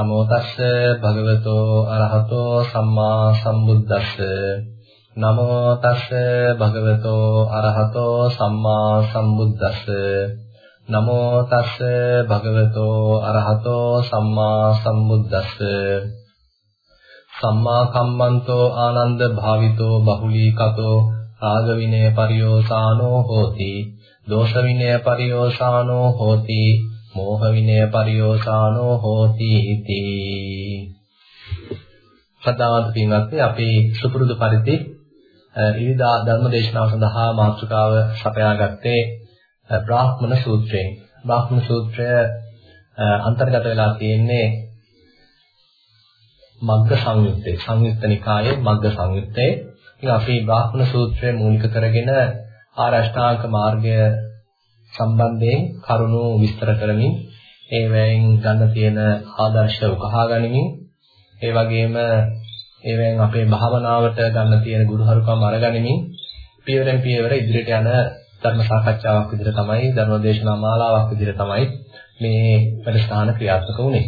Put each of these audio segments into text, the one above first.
නමෝ තස්ස භගවතෝ අරහතෝ සම්මා සම්බුද්දස්ස. නමෝ තස්ස භගවතෝ අරහතෝ සම්මා සම්බුද්දස්ස. නමෝ තස්ස භගවතෝ අරහතෝ සම්මා සම්බුද්දස්ස. සම්මා කම්මන්තෝ ආනන්ද භාවිතෝ බහුලීකතෝ රාග විනය පරියෝසානෝ හෝති. දෝෂ විනය පරියෝසානෝ හෝති. මෝහ විනය පරියෝසානෝ හෝති इति සදාවන්ත පින්වත්නි අපි සුපුරුදු පරිදි ඉරිදා ධර්ම දේශනාව සඳහා මාතෘකාව සපයාගත්තේ බ්‍රාහ්මණ සූත්‍රයෙන්. බ්‍රාහ්මණ සූත්‍රය අන්තර්ගත වෙලා තියෙන්නේ මග්ග සංයුත්තේ. සංයුත්ත නිකායේ මග්ග සංයුත්තේ. ඉතින් අපි බ්‍රාහ්මණ සූත්‍රය මූලික කරගෙන ආරෂ්ඨාංග මාර්ගය සම්බන්ධයෙන් කරුණු විස්තර කරමින් ඒ වෑයෙන් ගන්න තියෙන ආදර්ශ උකහා ගනිමින් ඒ වගේම ඒ වෑයෙන් අපේ භාවනාවට ගන්න තියෙන ගුරුහරුකම් අරගනිමින් පියවරෙන් පියවර ඉදිරියට යන ධර්ම සාකච්ඡාවක් විදිහට තමයි ධර්ම දේශනා මාලාවක් විදිහට තමයි මේ වැඩසටහන ක්‍රියාත්මක වුනේ.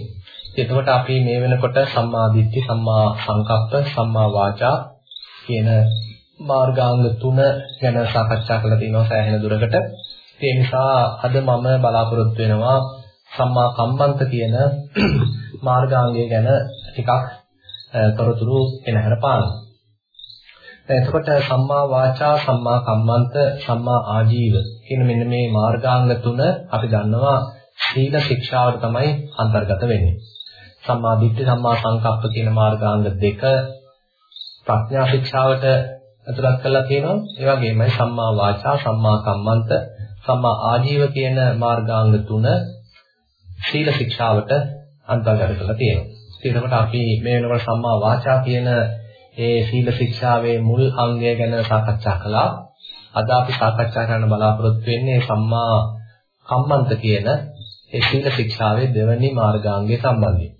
එතකොට අපි මේ වෙනකොට සම්මා දිට්ඨි, සම්මා සංකප්ප, සම්මා වාචා කියන මාර්ගාංග තුන ගැන සාකච්ඡා කරලා තිනවා සෑහෙන දුරකට. ඒ නිසා අද මම බලාපොරොත්තු වෙනවා සම්මා කම්මන්ත කියන මාර්ගාංගය ගැන ටිකක් තොරතුරු එනහර පාන. එතකොට සම්මා වාචා, සම්මා කම්මන්ත, සම්මා ආජීව කියන මෙන්න මේ මාර්ගාංග තුන අපි දන්නවා සීල ශික්ෂාවට තමයි අන්තර්ගත වෙන්නේ. සම්මා දිට්ඨි, සම්මා සංකප්ප කියන මාර්ගාංග දෙක ප්‍රඥා ශික්ෂාවට අතුලත් කරලා තියෙනවා. ඒ වගේමයි සම්මා වාචා, සම්මා කම්මන්ත, සම්මා ආජීව කියන මාර්ගාංග තුන සීල ශික්ෂාවට අන්තර්ගත කරලා තියෙනවා. ඊටකට අපි මේ වෙනකොට සම්මා වාචා කියන ඒ සීල ශික්ෂාවේ මුල් අංගය ගැන සාකච්ඡා කළා. අද අපි සාකච්ඡා කරන්න බලාපොරොත්තු වෙන්නේ සම්මා කම්මන්ත කියන ඒ සීල ශික්ෂාවේ දෙවැනි මාර්ගාංගය සම්බන්ධයෙන්.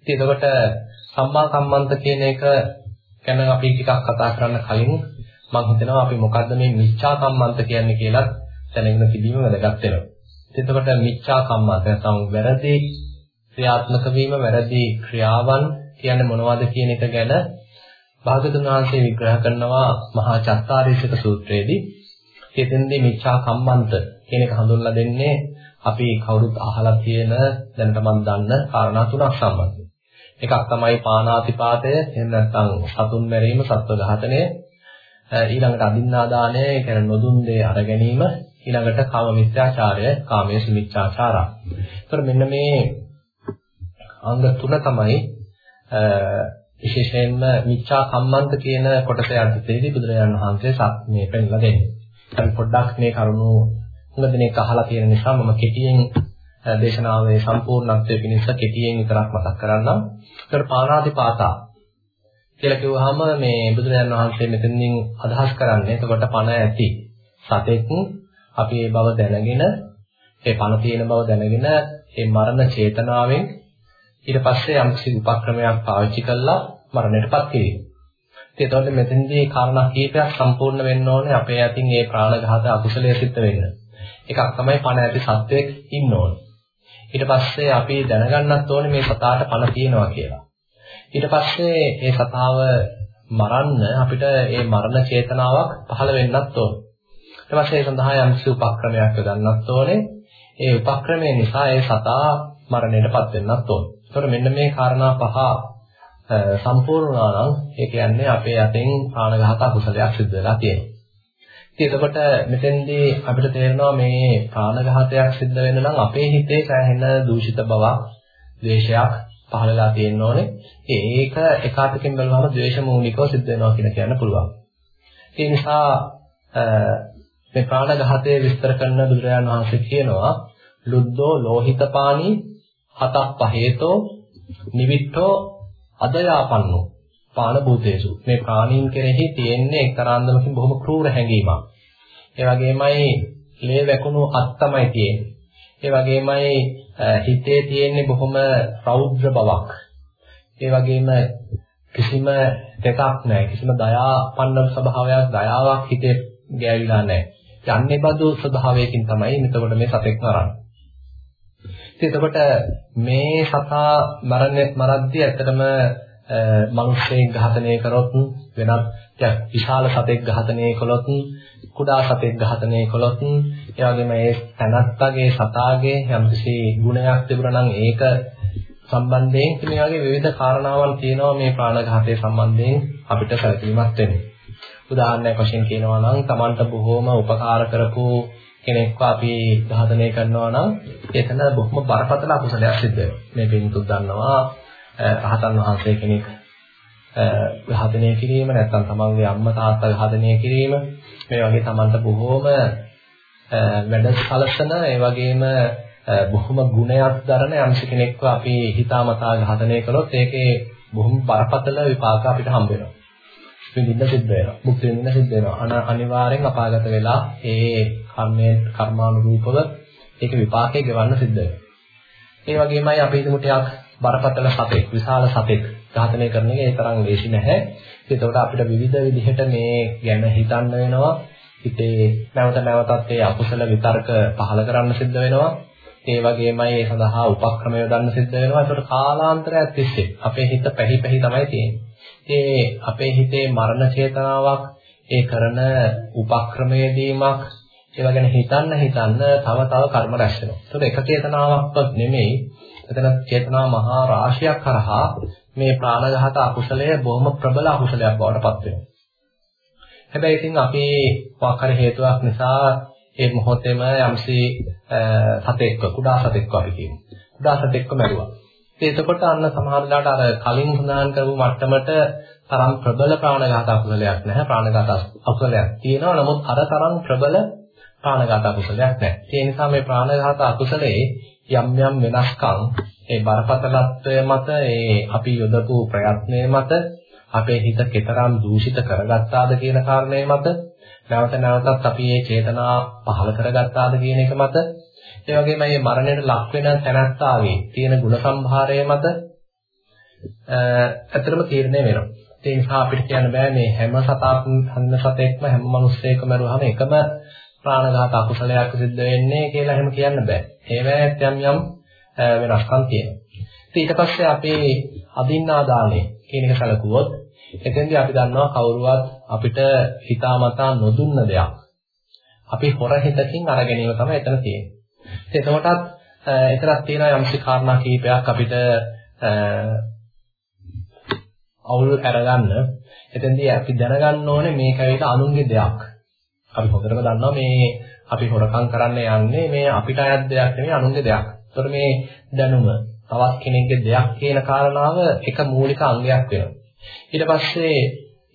ඉතින් එතකොට සම්මා කම්මන්ත කියන එක ගැන අපි ටිකක් කතා කරන්න කලින් මම හිතනවා අපි මොකද්ද මේ මිච්ඡා කම්මන්ත කියන්නේ කියලා දැනගෙන තිබීම වැදගත් වෙනවා. එතකොට මිච්ඡා කම්මන්ත නැත්නම් වැරදි ක්‍රියාත්මක වීම වැරදි ක්‍රියාවන් කියන්නේ මොනවද කියන එක ගැන භාගතුන් වහන්සේ විග්‍රහ කරනවා මහා චත්තාරීසක සූත්‍රයේදී. එතෙන්දී මිච්ඡා කම්මන්ත කියන එක හඳුන්ලා දෙන්නේ අපි කවුරුත් අහලා තියෙන දැනටමත් දන්න කාරණා තුනක් සම්බන්ධයෙන්. එකක් තමයි පාණාතිපාතය එහෙම නැත්නම් සතුන් මැරීම සත්ව ඝාතනය ඊළඟට අදින්නාදානය ඒ කියන්නේ නොදුන් දේ අර ගැනීම ඊළඟට කාම මිත්‍යාචාරය කාමයේ මිත්‍යාචාරා. ඒතර මෙන්න මේ අංග තුන තමයි විශේෂයෙන්ම මිච්ඡා කම්මන්ත කියන කොටස යටතේදී බුදුරජාණන් වහන්සේ මේ පෙන්ලා දෙන්නේ. අපි පොඩ්ඩක් මේ කරුණු හුඟ දිනක් අහලා තියෙන නිසා මම කෙටියෙන් දේශනාවේ සම්පූර්ණත්වය පිණිස කෙටියෙන් විතරක් මතක් කරන්නම්. ඒතර පාණාතිපාතා කියලා කිව්වහම මේ බුදුරජාණන් වහන්සේ මෙතනින් අදහස් කරන්නේ එතකොට පණ ඇති සතෙක් අපි ඒ බව දැනගෙන ඒ පණ තියෙන බව දැනගෙන ඒ මරණ චේතනාවෙන් ඊට පස්සේ යම්කිසි උපක්‍රමයක් පාවිච්චි කළා මරණයටපත් කිරීම. ඉතින් එතකොට මෙතනදී කාරණා කීපයක් සම්පූර්ණ වෙන්න ඕනේ අපේ අතින් මේ ප්‍රාණඝාත අකුසලයේ සිද්ධ වෙන්න. එකක් තමයි පණ ඇති සත්වයක් ඉන්න ඕනේ. ඊට පස්සේ අපි දැනගන්නත් ඕනේ මේ සතාට පණ තියෙනවා කියලා. ඊට පස්සේ මේ සතාව මරන්න අපිට මේ මරණ චේතනාවක් පහළ වෙන්නත් ඕනේ. ඊට පස්සේ ඒ සඳහා යම්කිසි උපක්‍රමයක් යොදන්නත් ඕනේ. ඒ උපක්‍රමය නිසා ඒ සතා මරණයටපත් වෙන්නත් ඕනේ. ඒතකොට මෙන්න මේ කාරණා පහ සම්පූර්ණ වුණා නම් ඒ කියන්නේ අපේ අතෙන් ප්‍රාණඝාත අකුසලයක් සිද්ධ වෙලා තියෙනවා. ඉතින් එතකොට මෙතෙන්දී අපිට තේරෙනවා මේ ප්‍රාණඝාතයක් සිද්ධ වෙන්න නම් අපේ හිතේ සෑහෙන දූෂිත බවක්, ද්වේෂයක් පහළලා තියෙන්න ඕනේ. ඒක එකාතකින් බලනවාම ද්වේෂ මූලිකව සිද්ධ වෙනවා කියන කියන්න පුළුවන්. ඒ නිසා මේ ප්‍රාණඝාතය විස්තර කරන බුදුරජාණන් වහන්සේ කියනවා ලුද්දෝ ලෝහිතපානි හතක් පහේතෝ නිවිට්ඨෝ අදයාපන්නෝ පාන භූතේසු මේ ප්‍රාණීන් කෙරෙහි තියෙන්නේ එක්තරාන්දමකින් බොහොම ක්‍රූර හැඟීමක්. ඒ වගේමයි ලේ වැකුණු අත් තමයි තියෙන්නේ. ඒ වගේමයි හිතේ තියෙන්නේ බොහොම රෞද්‍ර බවක්. ඒ වගේම කිසිම දෙකක් නැහැ. කිසිම දයාපන්න ස්වභාවයක්, දයාවක් හිතේ ගෑවිලා නැහැ. යන්නේ බඳු ස්වභාවයකින් තමයි මෙතකොට මේ සතෙක් මරන්නේ. එතකොට මේ සතා මරණ මරද්දී ඇත්තටම මිනිස්සෙක් ඝාතනය කරොත් වෙනත් විශාල සතෙක් ඝාතනය කළොත් කුඩා සතෙක් ඝාතනය කළොත් ඒ වගේම ඒ තනත්තගේ සතාගේ යම්කිසි ගුණයක් තිබුණා නම් ඒක සම්බන්ධයෙන් මේ වගේ විවිධ කාරණාවන් තියෙනවා මේ ප්‍රාණඝාතය සම්බන්ධයෙන් අපිට සැලකිලිමත් වෙන්නේ. උදාහරණයක් වශයෙන් කියනවා නම් Tamanට බොහෝම උපකාර කරපු කෙනෙක්ව අපි ඝාතනය කරනවා නම් එතන බොහොම බරපතල අකුසලයක් සිද්ධ වෙනවා. මේ පින්තුත් දන්නවා රහතන් වහන්සේ කෙනෙක් ඝාතනය කිරීම නැත්නම් තමන්ගේ අම්මා තාත්තා ඝාතනය කිරීම මේ වගේ තමන්ට බොහෝම වැඩ සලසන ඒ වගේම බොහොම ගුණයක් දරන යම්ස කෙනෙක්ව අපි හිතාමතා ඝාතනය කළොත් ඒකේ බොහොම බරපතල විපාක අපිට හම්බ වෙනවා. විඳින්න සිද්ධ වෙනවා. මුක්ති විඳින්න සිද්ධ වෙනවා. අනිවාර්යෙන් අපාගත වෙලා ඒ කර්මයේ කර්මානුරූපව ඒක විපාකේ ගෙවන්න සිද්ධ වෙනවා. ඒ වගේමයි අපි හිතමු ටිකක් බරපතල සතෙක්, විශාල සතෙක් ඝාතනය කරන එක ඒ තරම් ලේසි නැහැ. ඒකට අපිට විවිධ විදිහට මේ ගැන හිතන්න වෙනවා. හිතේ නැවත නැවතත් ඒ අකුසල විතර්ක පහල කරන්න සිද්ධ වෙනවා. ඒ වගේමයි ඒ සඳහා උපක්‍රම යොදන්න සිද්ධ වෙනවා. ඒකට කාලාන්තරයක් තිස්සේ අපේ හිත පැහි පැහි තමයි තියෙන්නේ. ඒ අපේ හිතේ මරණ චේතනාවක් ඒ කරන උපක්‍රමයේදීමක් ඒවා ගැන හිතන්න හිතන්න තව තව කර්ම රැස් වෙනවා. ඒතකොට එක චේතනාවක්වත් නෙමෙයි. එතන චේතනා මහා රාශියක් කරහා මේ ප්‍රාණඝාත අකුසලය බොහොම ප්‍රබල අකුසලයක් බවට පත් වෙනවා. හැබැයි ඉතින් අපි මොකක් හරි හේතුවක් නිසා ඒ මොහොතේම යම්සි සතෙක්ව කුඩා සතෙක්ව අපි කියමු. කුඩා සතෙක්ව මැරුවා. එතකොට අන්න සමහරලාට අර කලින් සඳහන් කරපු මට්ටමට තරම් ප්‍රබල ප්‍රාණඝාත අකුසලයක් නැහැ. ප්‍රාණඝාත අකුසලයක් තියෙනවා. නමුත් අර තරම් ප්‍රබල ප්‍රාණඝාත අකුසලයක් නැහැ. ඒ නිසා මේ ප්‍රාණඝාත අකුසලයේ යම් යම් වෙනස්කම් ඒ බරපතලත්වය මත ඒ අපි යොදපු ප්‍රයත්නය මත අපේ හිත කෙතරම් දූෂිත කරගත්තාද කියන කාරණය මත නැවත නැවතත් අපි මේ චේතනා පහළ කරගත්තාද කියන එක මත ඒ වගේම මේ මරණයට ලක් වෙන තැනත්තාගේ තියෙන ಗುಣ සම්භාරය මත ඇත්තටම තීරණය වෙනවා. ඒ නිසා අපිට කියන්න බෑ මේ හැම සතාක් හැම සතෙක්ම හැම මිනිස්සෙකම මරුවාම එකම ප්‍රාණඝාත අකුසලයක් සිද්ධ වෙන්නේ කියලා එහෙම කියන්න බෑ. ඒවැත් යම් යම් වෙනස්කම් තියෙනවා. ඊට පස්සේ අපේ අදින්නා දාණය කියන එක සැලකුවොත් එතෙන්දී අපි දන්නවා කවුරුවත් අපිට හිතාමතා නොදුන්න දෙයක් අපි හොර හිතකින් අරගෙන තමයි එතන තියෙන්නේ. එතකොටත් එතරම් තියෙන යම්සි කාරණා කීපයක් අපිට අවුල් අරගන්න එතෙන්දී අපි දැනගන්න ඕනේ මේක ඇවිල්ලා අනුන්ගේ දෙයක්. අපි හොඳටම දන්නවා මේ අපි හොරකම් කරන්න යන්නේ මේ අපිට අයත් දෙයක් නෙමෙයි අනුන්ගේ දෙයක්. ඒතර මේ දැනුම තවත් කෙනෙක්ගේ දෙයක් කියන කාරණාව එක මූලික අංගයක් වෙනවා. ඊට පස්සේ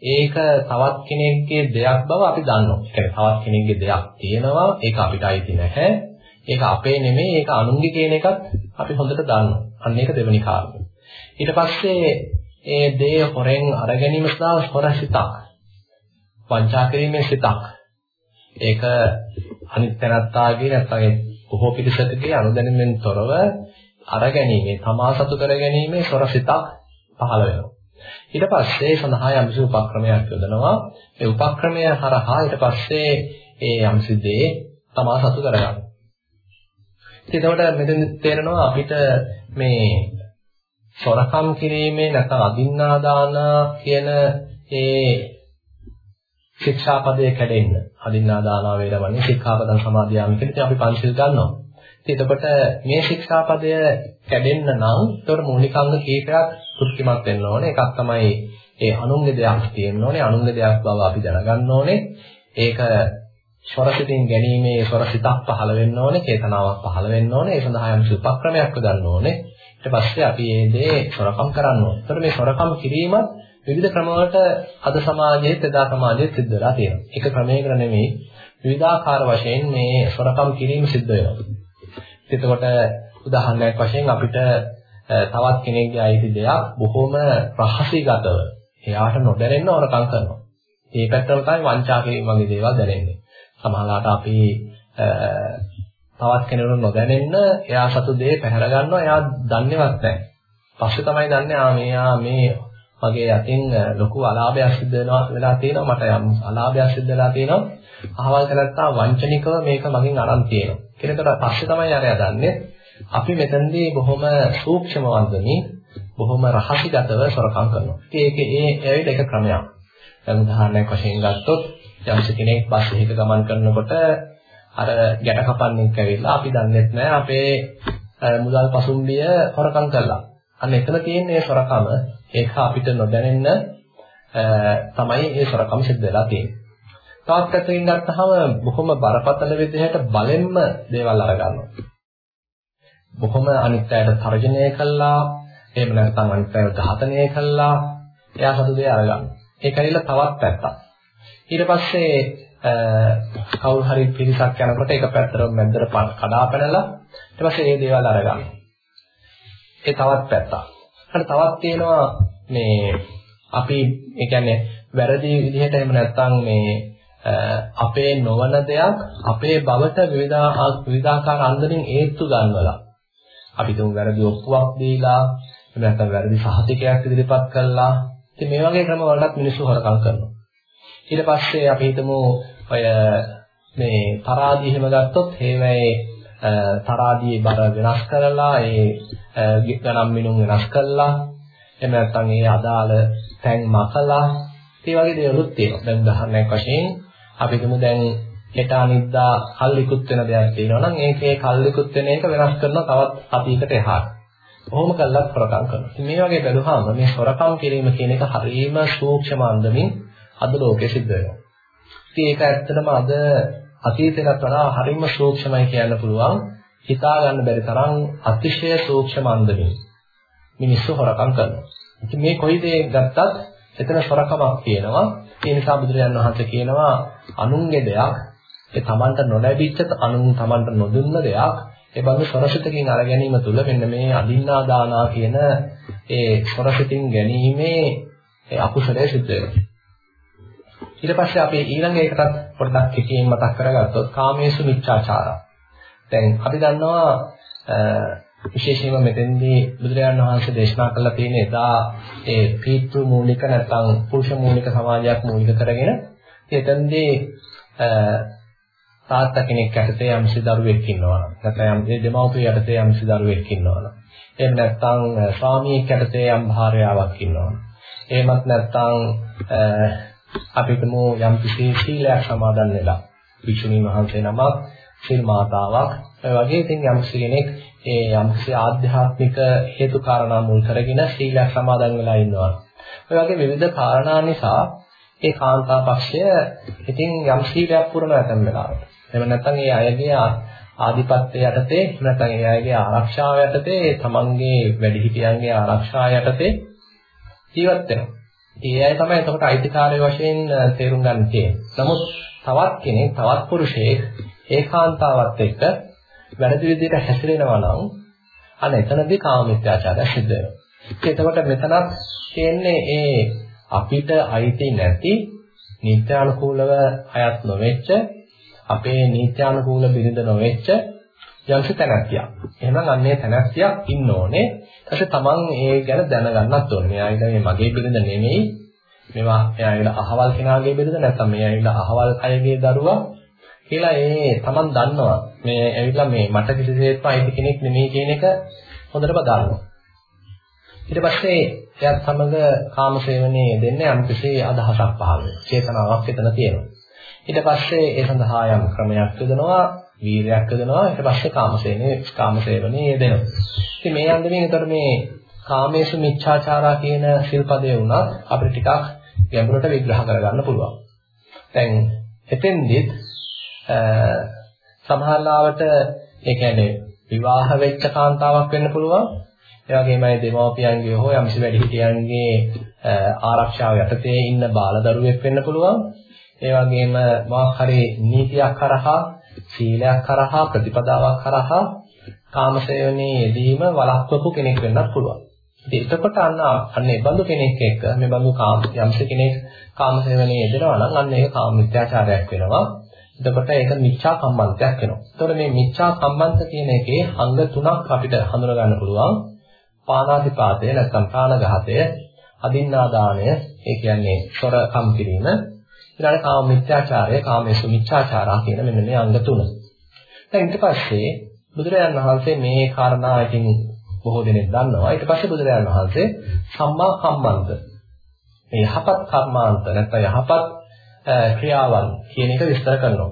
ඒක තවත් කෙනෙක්ගේ දෙයක් බව අපි දන්නවා. ඒ කියන්නේ තවත් කෙනෙක්ගේ දෙයක් තියෙනවා ඒක අපිට අයිති නැහැ. ඒක අපේ නෙමෙයි ඒක අනුන්ගේ කියන එකත් අපි හොඳට දන්නවා. අන්න ඒක දෙවෙනි කාරණය. ඊට පස්සේ ඒ දේ හොරෙන් අර ගැනීම සඳහා හොර සිතක්. වංචා කිරීමේ සිතක්. ඒක අනිත් තැනත්තාගේ නැත්නම් බොහෝ පිළිසකගේ අනුදැනීමෙන් තොරව අර ගැනීමේ තමා සතු කර ගැනීමේ සොර සිතක් පහළ වෙනවා. ඊට පස්සේ සඳහා යම්සි උපක්‍රමයක් යොදනවා. ඒ උපක්‍රමය හරහා ඊට පස්සේ ඒ යම්සි දේ තමා සතු කරගන්නවා. එතකොට මෙතන තේරෙනවා අපිට මේ සොරකම් කිරීමේ නැත්නම් අදින්නා දාන කියන ඒ ශික්ෂාපදයේ කැඩෙන්න අදින්නා දාන වේරමණී ශික්ෂාපදං සමාදියාමි කියන ඉතින් අපි පංචිල් ගන්නවා. ඉතින් එතකොට මේ ශික්ෂාපදය කැඩෙන්න නම් ඒතර මූලිකාංග කීපයක් තෘප්තිමත් වෙන්න ඕනේ. එකක් තමයි ඒ අනුන්ගේ දෙයක් තියෙන්න ඕනේ. අනුන්ගේ දෙයක් බව අපි දැනගන්න ඕනේ. ඒක ස්වරසිතින් ගැනීමේ ස්වරසිතක් පහළ වෙන්න ඕනේ, චේතනාවක් පහළ වෙන්න ඕනේ. ඒ සඳහා යම් උපක්‍රමයක් යොදන්න ඕනේ. ඊට පස්සේ අපි මේ දේ සොරකම් කරන්න ඕනේ. ඒතර මේ සොරකම් කිරීමත් විවිධ ක්‍රමවලට අද සමාජයේත් එදා සමාජයේත් සිද්ධ වෙලා තියෙනවා. එක ක්‍රමයකට නෙමෙයි විවිධාකාර වශයෙන් මේ සොරකම් කිරීම සිද්ධ වෙනවා. එතකොට උදාහරණයක් වශයෙන් අපිට තවත් කෙනෙක්ගේ අයිති දෙයක් බොහොම රහසිගතව එයාට නොදැනෙන්න හොරකම් කරනවා. මේ පැත්තම තමයි වංචා කිරීම වගේ දේවල් දැනෙන්නේ. සමහරවිට අපි තවත් කෙනෙකුට නොදැනෙන්න එයා සතු දේ පැහැර ගන්නවා එයා දන්නේවත් නැහැ. පස්සේ තමයි දන්නේ ආ මෙයා මේ මගේ යටින් ලොකු අලාභයක් සිද්ධ වෙනවා වෙලා තියෙනවා මට යම් අලාභයක් සිද්ධ වෙලා තියෙනවා. අහවල් කරත්තා වංචනිකව මේක මගෙන් අරන් තියෙනවා. කෙනෙකුට පස්සේ තමයි අරයා දන්නේ අපි මෙතනදී බොහොම සූක්ෂම වන්දමින් බොහොම රහසිගතව සොරකම් කරනවා. ඉතින් ඒක ඒ ඇවිත් එක ක්‍රමයක්. දැන් උදාහරණයක් වශයෙන් ගත්තොත් යම්ස කෙනෙක් බස් එකක ගමන් කරනකොට අර ගැට කපන්නෙක් ඇවිල්ලා අපි දන්නෙත් නෑ අපේ මුදල් පසුම්බිය හොරකම් කළා. අන්න එතන තියෙන මේ සොරකම ඒක අපිට නොදැනෙන්න තමයි මේ සොරකම සිද්ධ වෙලා තියෙන්නේ. තවත් පැත්තකින් ගත්තහම බොහොම බරපතල විදිහට බලෙන්ම දේවල් අරගන්නවා. බොහොම අනිත් අයට තර්ජනය කළා, එහෙම නැත්නම් අනිත් අයව ඝාතනය කළා, එයා සතු දේ අරගන්නවා. ඒක ඇවිල්ලා තවත් පැත්තක්. ඊට පස්සේ කවුරු හරි පිරිසක් යනකොට ඒක පැත්තට මැද්දට කඩා පැනලා ඊට පස්සේ මේ දේවල් අරගන්නවා. ඒ තවත් පැත්තක්. ඊට තවත් තියෙනවා මේ අපි ඒ කියන්නේ වැරදි විදිහට එහෙම නැත්නම් මේ අපේ නොවන දෙයක් අපේ බවට විවිධා විවිධාකාර අන්දමින් ඒත්තු ගන්නවලා අපි තුන් වැරදි ඔප්පුවක් දීලා එහෙම නැත්නම් වැරදි සහතිකයක් ඉදිරිපත් කළා ඉතින් මේ වගේ ක්‍රම වලටත් මිනිස්සු හොරකම් කරනවා ඊට පස්සේ අපි හිතමු ඔය මේ තරාදී එහෙම ගත්තොත් හේවැයේ තරාදී බර වෙනස් කරලා ඒ ගණන් මිනුම් වෙනස් කළා එහෙම නැත්නම් ඒ අදාළ තැන් මකලා ඒ වගේ දේවලුත් තියෙනවා දැන් උදාහරණයක් වශයෙන් අපි හිතමු දැන් හෙට අනිද්දා කල්ලිකුත් වෙන දෙයක් තියෙනවා නම් ඒකේ කල්ලිකුත් වෙන එක වෙනස් කරනවා තවත් සතියකට එහාට. කොහොම කළත් හොරකම් කරනවා. ඉතින් මේ වගේ බැලුවාම මේ හොරකම් කිරීම කියන එක හරියම සූක්ෂම අන්දමින් අද ලෝකෙ සිද්ධ වෙනවා. ඉතින් ඒක ඇත්තටම අද අතීතයට වඩා හරියම සූක්ෂමයි කියන්න පුළුවන්. හිතා ගන්න බැරි තරම් අතිශය සූක්ෂම අන්දමින් මිනිස්සු හොරකම් කරනවා. ඉතින් මේ කොයි දේ ගත්තත් එතන හොරකමක් තියෙනවා. ඒ නිසා බුදුරජාණන් වහන්සේ කියනවා අනුන්ගේ දෙයක් ඒ Tamanට නොලැබිච්ච අනුන් Tamanට නොදුන්න දෙයක් ඒ බඳු සොරසිතකින් අර ගැනීම තුළ මෙන්න මේ අදින්නා දානා කියන ඒ සොරසිතින් ගැනීමේ ඒ අකුසලයේ සිද්ධ වෙනවා. ඊට පස්සේ අපි ඊළඟ එකටත් පොඩ්ඩක් කිකියෙන් මතක් කරගත්තොත් කාමේසු මිච්ඡාචාරා. දැන් අපි දන්නවා විශේෂයෙන්ම මෙතෙන්දී බුදුරජාණන් වහන්සේ දේශනා කළා තියෙන එදා ඒ පීතෘ මූලික නැත්නම් පුරුෂ මූලික සමාජයක් මූලික කරගෙන එතෙන්දී තාත්තා කෙනෙක් යටතේ යම්සි දරුවෙක් ඉන්නවා නැත්නම් යම් දෙමව්පිය යටතේ යම්සි දරුවෙක් ඉන්නවා එහෙම නැත්නම් ස්වාමියෙක් යටතේ යම් භාර්යාවක් ඉන්නවා එහෙමත් නැත්නම් අපිටම යම් කිසි සීලයක් සමාදන් වෙලා වික්ෂුණීන් වහන්සේ නමක් සිල් මාතාවක් ඒ වගේ ඉතින් යම් කෙනෙක් ඒ යම්කිසි ආධ්‍යාත්මික හේතු කාරණා මුල් කරගෙන සීලයක් සමාදන් වෙලා ඉන්නවා. ඔය වගේ විවිධ කාරණා නිසා ඒ කාන්තා පක්ෂය ඉතින් යම් සීලයක් පුරන නැතම් වෙලාවට. එහෙම නැත්නම් ඒ අයගේ ආධිපත්‍ය යටතේ නැත්නම් ඒ අයගේ ආරක්ෂාව යටතේ තමන්ගේ වැඩිහිටියන්ගේ ආරක්ෂාව යටතේ ජීවත් වෙනවා. ඒ අය තමයි එතකොට අයිතිකාරය වශයෙන් තේරුම් ගන්න තියෙන්නේ. නමුත් තවත් කෙනෙක් තවත් පුරුෂයෙක් ඒකාන්තාවත් එක්ක වැරදි විදිහට හැසිරෙනවා නම් අන්න එතනදී කාම මිත්‍යාචාරය සිද්ධ වෙනවා. එතකොට මෙතනත් කියන්නේ ඒ අපිට අයිති නැති නිත්‍යානුකූලව අයත් නොවෙච්ච අපේ නිත්‍යානුකූල බිරිඳ නොවෙච්ච යම්ස තැනැත්තියක්. එහෙනම් අන්නේ තැනැත්තියක් ඉන්න ඕනේ. ඊට තමන් ඒ ගැන දැනගන්නත් ඕනේ. මෙයා ඉතින් මේ මගේ බිරිඳ නෙමෙයි. මේවා එයා ඇවිල්ලා අහවල් කෙනාගේ බිරිඳ නැත්නම් මෙයා ඇවිල්ලා අහවල් අයගේ දරුවා කියලා ඒ Taman දන්නවා. මේ ඇවිල්ලා මේ මට කිසිසේත්ම අයිති කෙනෙක් නෙමෙයි කියන එක හොඳටම දන්නවා. ඊට පස්සේ එයාත් සමග කාමසේවනයේ දෙන්නේ යම් කිසි අදහසක් පහළ වෙනවා. චේතනාවක් එතන තියෙනවා. ඊට පස්සේ ඒ සඳහා යම් ක්‍රමයක් යොදනවා, වීරයක් යොදනවා. ඊට පස්සේ කාමසේනේ කාමසේවනයේ යෙදෙනවා. ඉතින් මේ අන්දමින් ඒතර මේ කාමේසු මිච්ඡාචාරා කියන ශිල්පදේ වුණත් අපිට ටිකක් ගැඹුරට විග්‍රහ කරගන්න පුළුවන්. දැන් එතෙන්දිත් සමහරවිට ඒ කියන්නේ විවාහ වෙච්ච කාන්තාවක් වෙන්න පුළුවන්. ඒ වගේමයි දෙමව්පියන්ගේ හෝ යම්සි වැඩිහිටියන්ගේ ආරක්ෂාව යටතේ ඉන්න බාලදරුවෙක් වෙන්න පුළුවන්. ඒ වගේම මොකක් හරි නීතියක් කරහා, සීලයක් කරහා, ප්‍රතිපදාවක් කරහා කාමසේවනයේ යෙදීම වළක්වපු කෙනෙක් වෙන්නත් පුළුවන්. ඉතින් එතකොට අන්න අන්න ඒ බඳු කෙනෙක් එක්ක මේ බඳු කාම යම්සි කෙනෙක් කාමසේවනයේ යෙදෙනවා නම් අන්න ඒක කාම මිත්‍යාචාරයක් වෙනවා. එතකොට ඒක මිච්ඡා සම්බන්ධයක් වෙනවා. එතකොට මේ මිච්ඡා සම්බන්ධ කියන එකේ අංග තුනක් අපිට හඳුනා ගන්න පුළුවන්. පාණාතිපාතය නැත්නම් ප්‍රාණඝාතය, අදින්නාදානය, ඒ කියන්නේ සොරකම් කිරීම, ඊළඟ කාම මිත්‍යාචාරය, කාමේසු මිච්ඡාචාරා කියන මෙන්න මේ අංග තුන. දැන් ඊට පස්සේ බුදුරජාණන් වහන්සේ මේ කාරණා ඉතින් බොහෝ දෙනෙක් දන්නවා. ඊට පස්සේ බුදුරජාණන් වහන්සේ සම්මා කම්මන්ත මේ යහපත් කර්මාන්ත නැත්නම් යහපත් ක්‍රියාවන් කියන එක විස්තර කරනවා.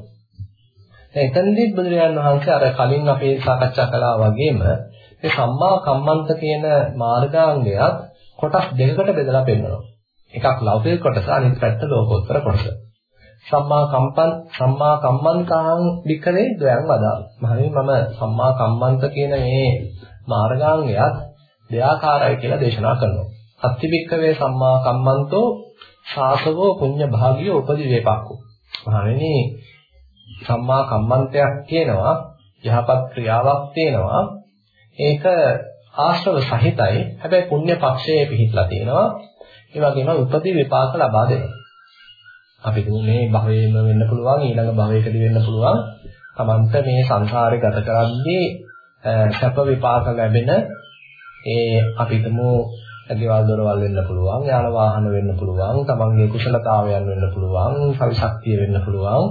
දැන් එතනදී බුදුරජාණන් වහන්සේ අර කලින් අපි සාකච්ඡා කළා වගේම මේ සම්මා කම්මන්ත කියන මාර්ගාංගයත් කොටස් දෙකකට බෙදලා පෙන්නනවා. එකක් ලෞකික කොටස අනිත් පැත්ත ලෝකෝත්තර කොටස. සම්මා කම්පන් සම්මා කම්මන්තාං විකරේ දයන් වදාළ. මහණෙනි මම සම්මා කම්මන්ත කියන මේ මාර්ගාංගයත් දෙආකාරයි කියලා දේශනා කරනවා. අත්තිවික්කවේ සම්මා කම්මන්තෝ ශාසවෝ පුඤ්ඤ භාගියෝ උපදි වේපක්කෝ. මහණෙනි සම්මා කම්මන්තයක් කියනවා යහපත් ක්‍රියාවක් තියෙනවා. ඒක ආශ්‍රව සහිතයි. හැබැයි පුණ්‍ය පක්ෂයේ පිහිටලා තියෙනවා. ඒ වගේම උපදි විපාක ලබා දෙනවා. අපි මේ භවයේම වෙන්න පුළුවන් ඊළඟ භවයකදී වෙන්න පුළුවන්. තමන්ට මේ සංසාරේ ගත කරද්දී සැප විපාක ලැබෙන ඒ අපිටම ගෙවල් දොරවල් වෙන්න පුළුවන් යාන වාහන වෙන්න පුළුවන් තමන්ගේ කුසලතාවයන් වෙන්න පුළුවන් සවිශක්තිය වෙන්න පුළුවන්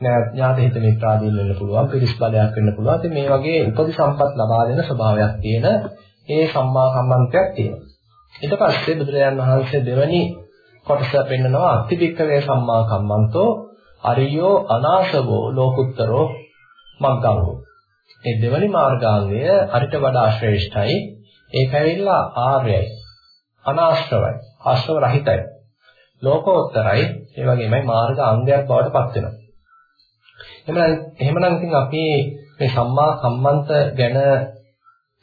ඥාති හිත මිත්‍රාදීන් වෙන්න පුළුවන් පිරිස් බලයක් වෙන්න පුළුවන් ඉතින් මේ වගේ උපදි සම්පත් ලබා දෙන ස්වභාවයක් තියෙන ඒ සම්මා සම්බන්ධයක් තියෙනවා ඊට පස්සේ බුදුරජාන් වහන්සේ දෙවැනි කොටස පෙන්නනවා අතිවික්කවේ සම්මා කම්මන්තෝ අරියෝ අනාශවෝ ලෝකුත්තරෝ මග්ගංගෝ ඒ දෙවැනි මාර්ගාංගය අරිට වඩා ශ්‍රේෂ්ඨයි. ඒක ඇවිල්ලා ආර්යයි අනාශ්‍රවයි ආශ්‍රව රහිතයි ලෝකෝත්තරයි. ඒ වගේමයි මාර්ග අංගයක් බවට පත් වෙනවා. එහෙනම් එහෙමනම් ඉතින් අපි මේ සම්මා සම්මන්ත ගැන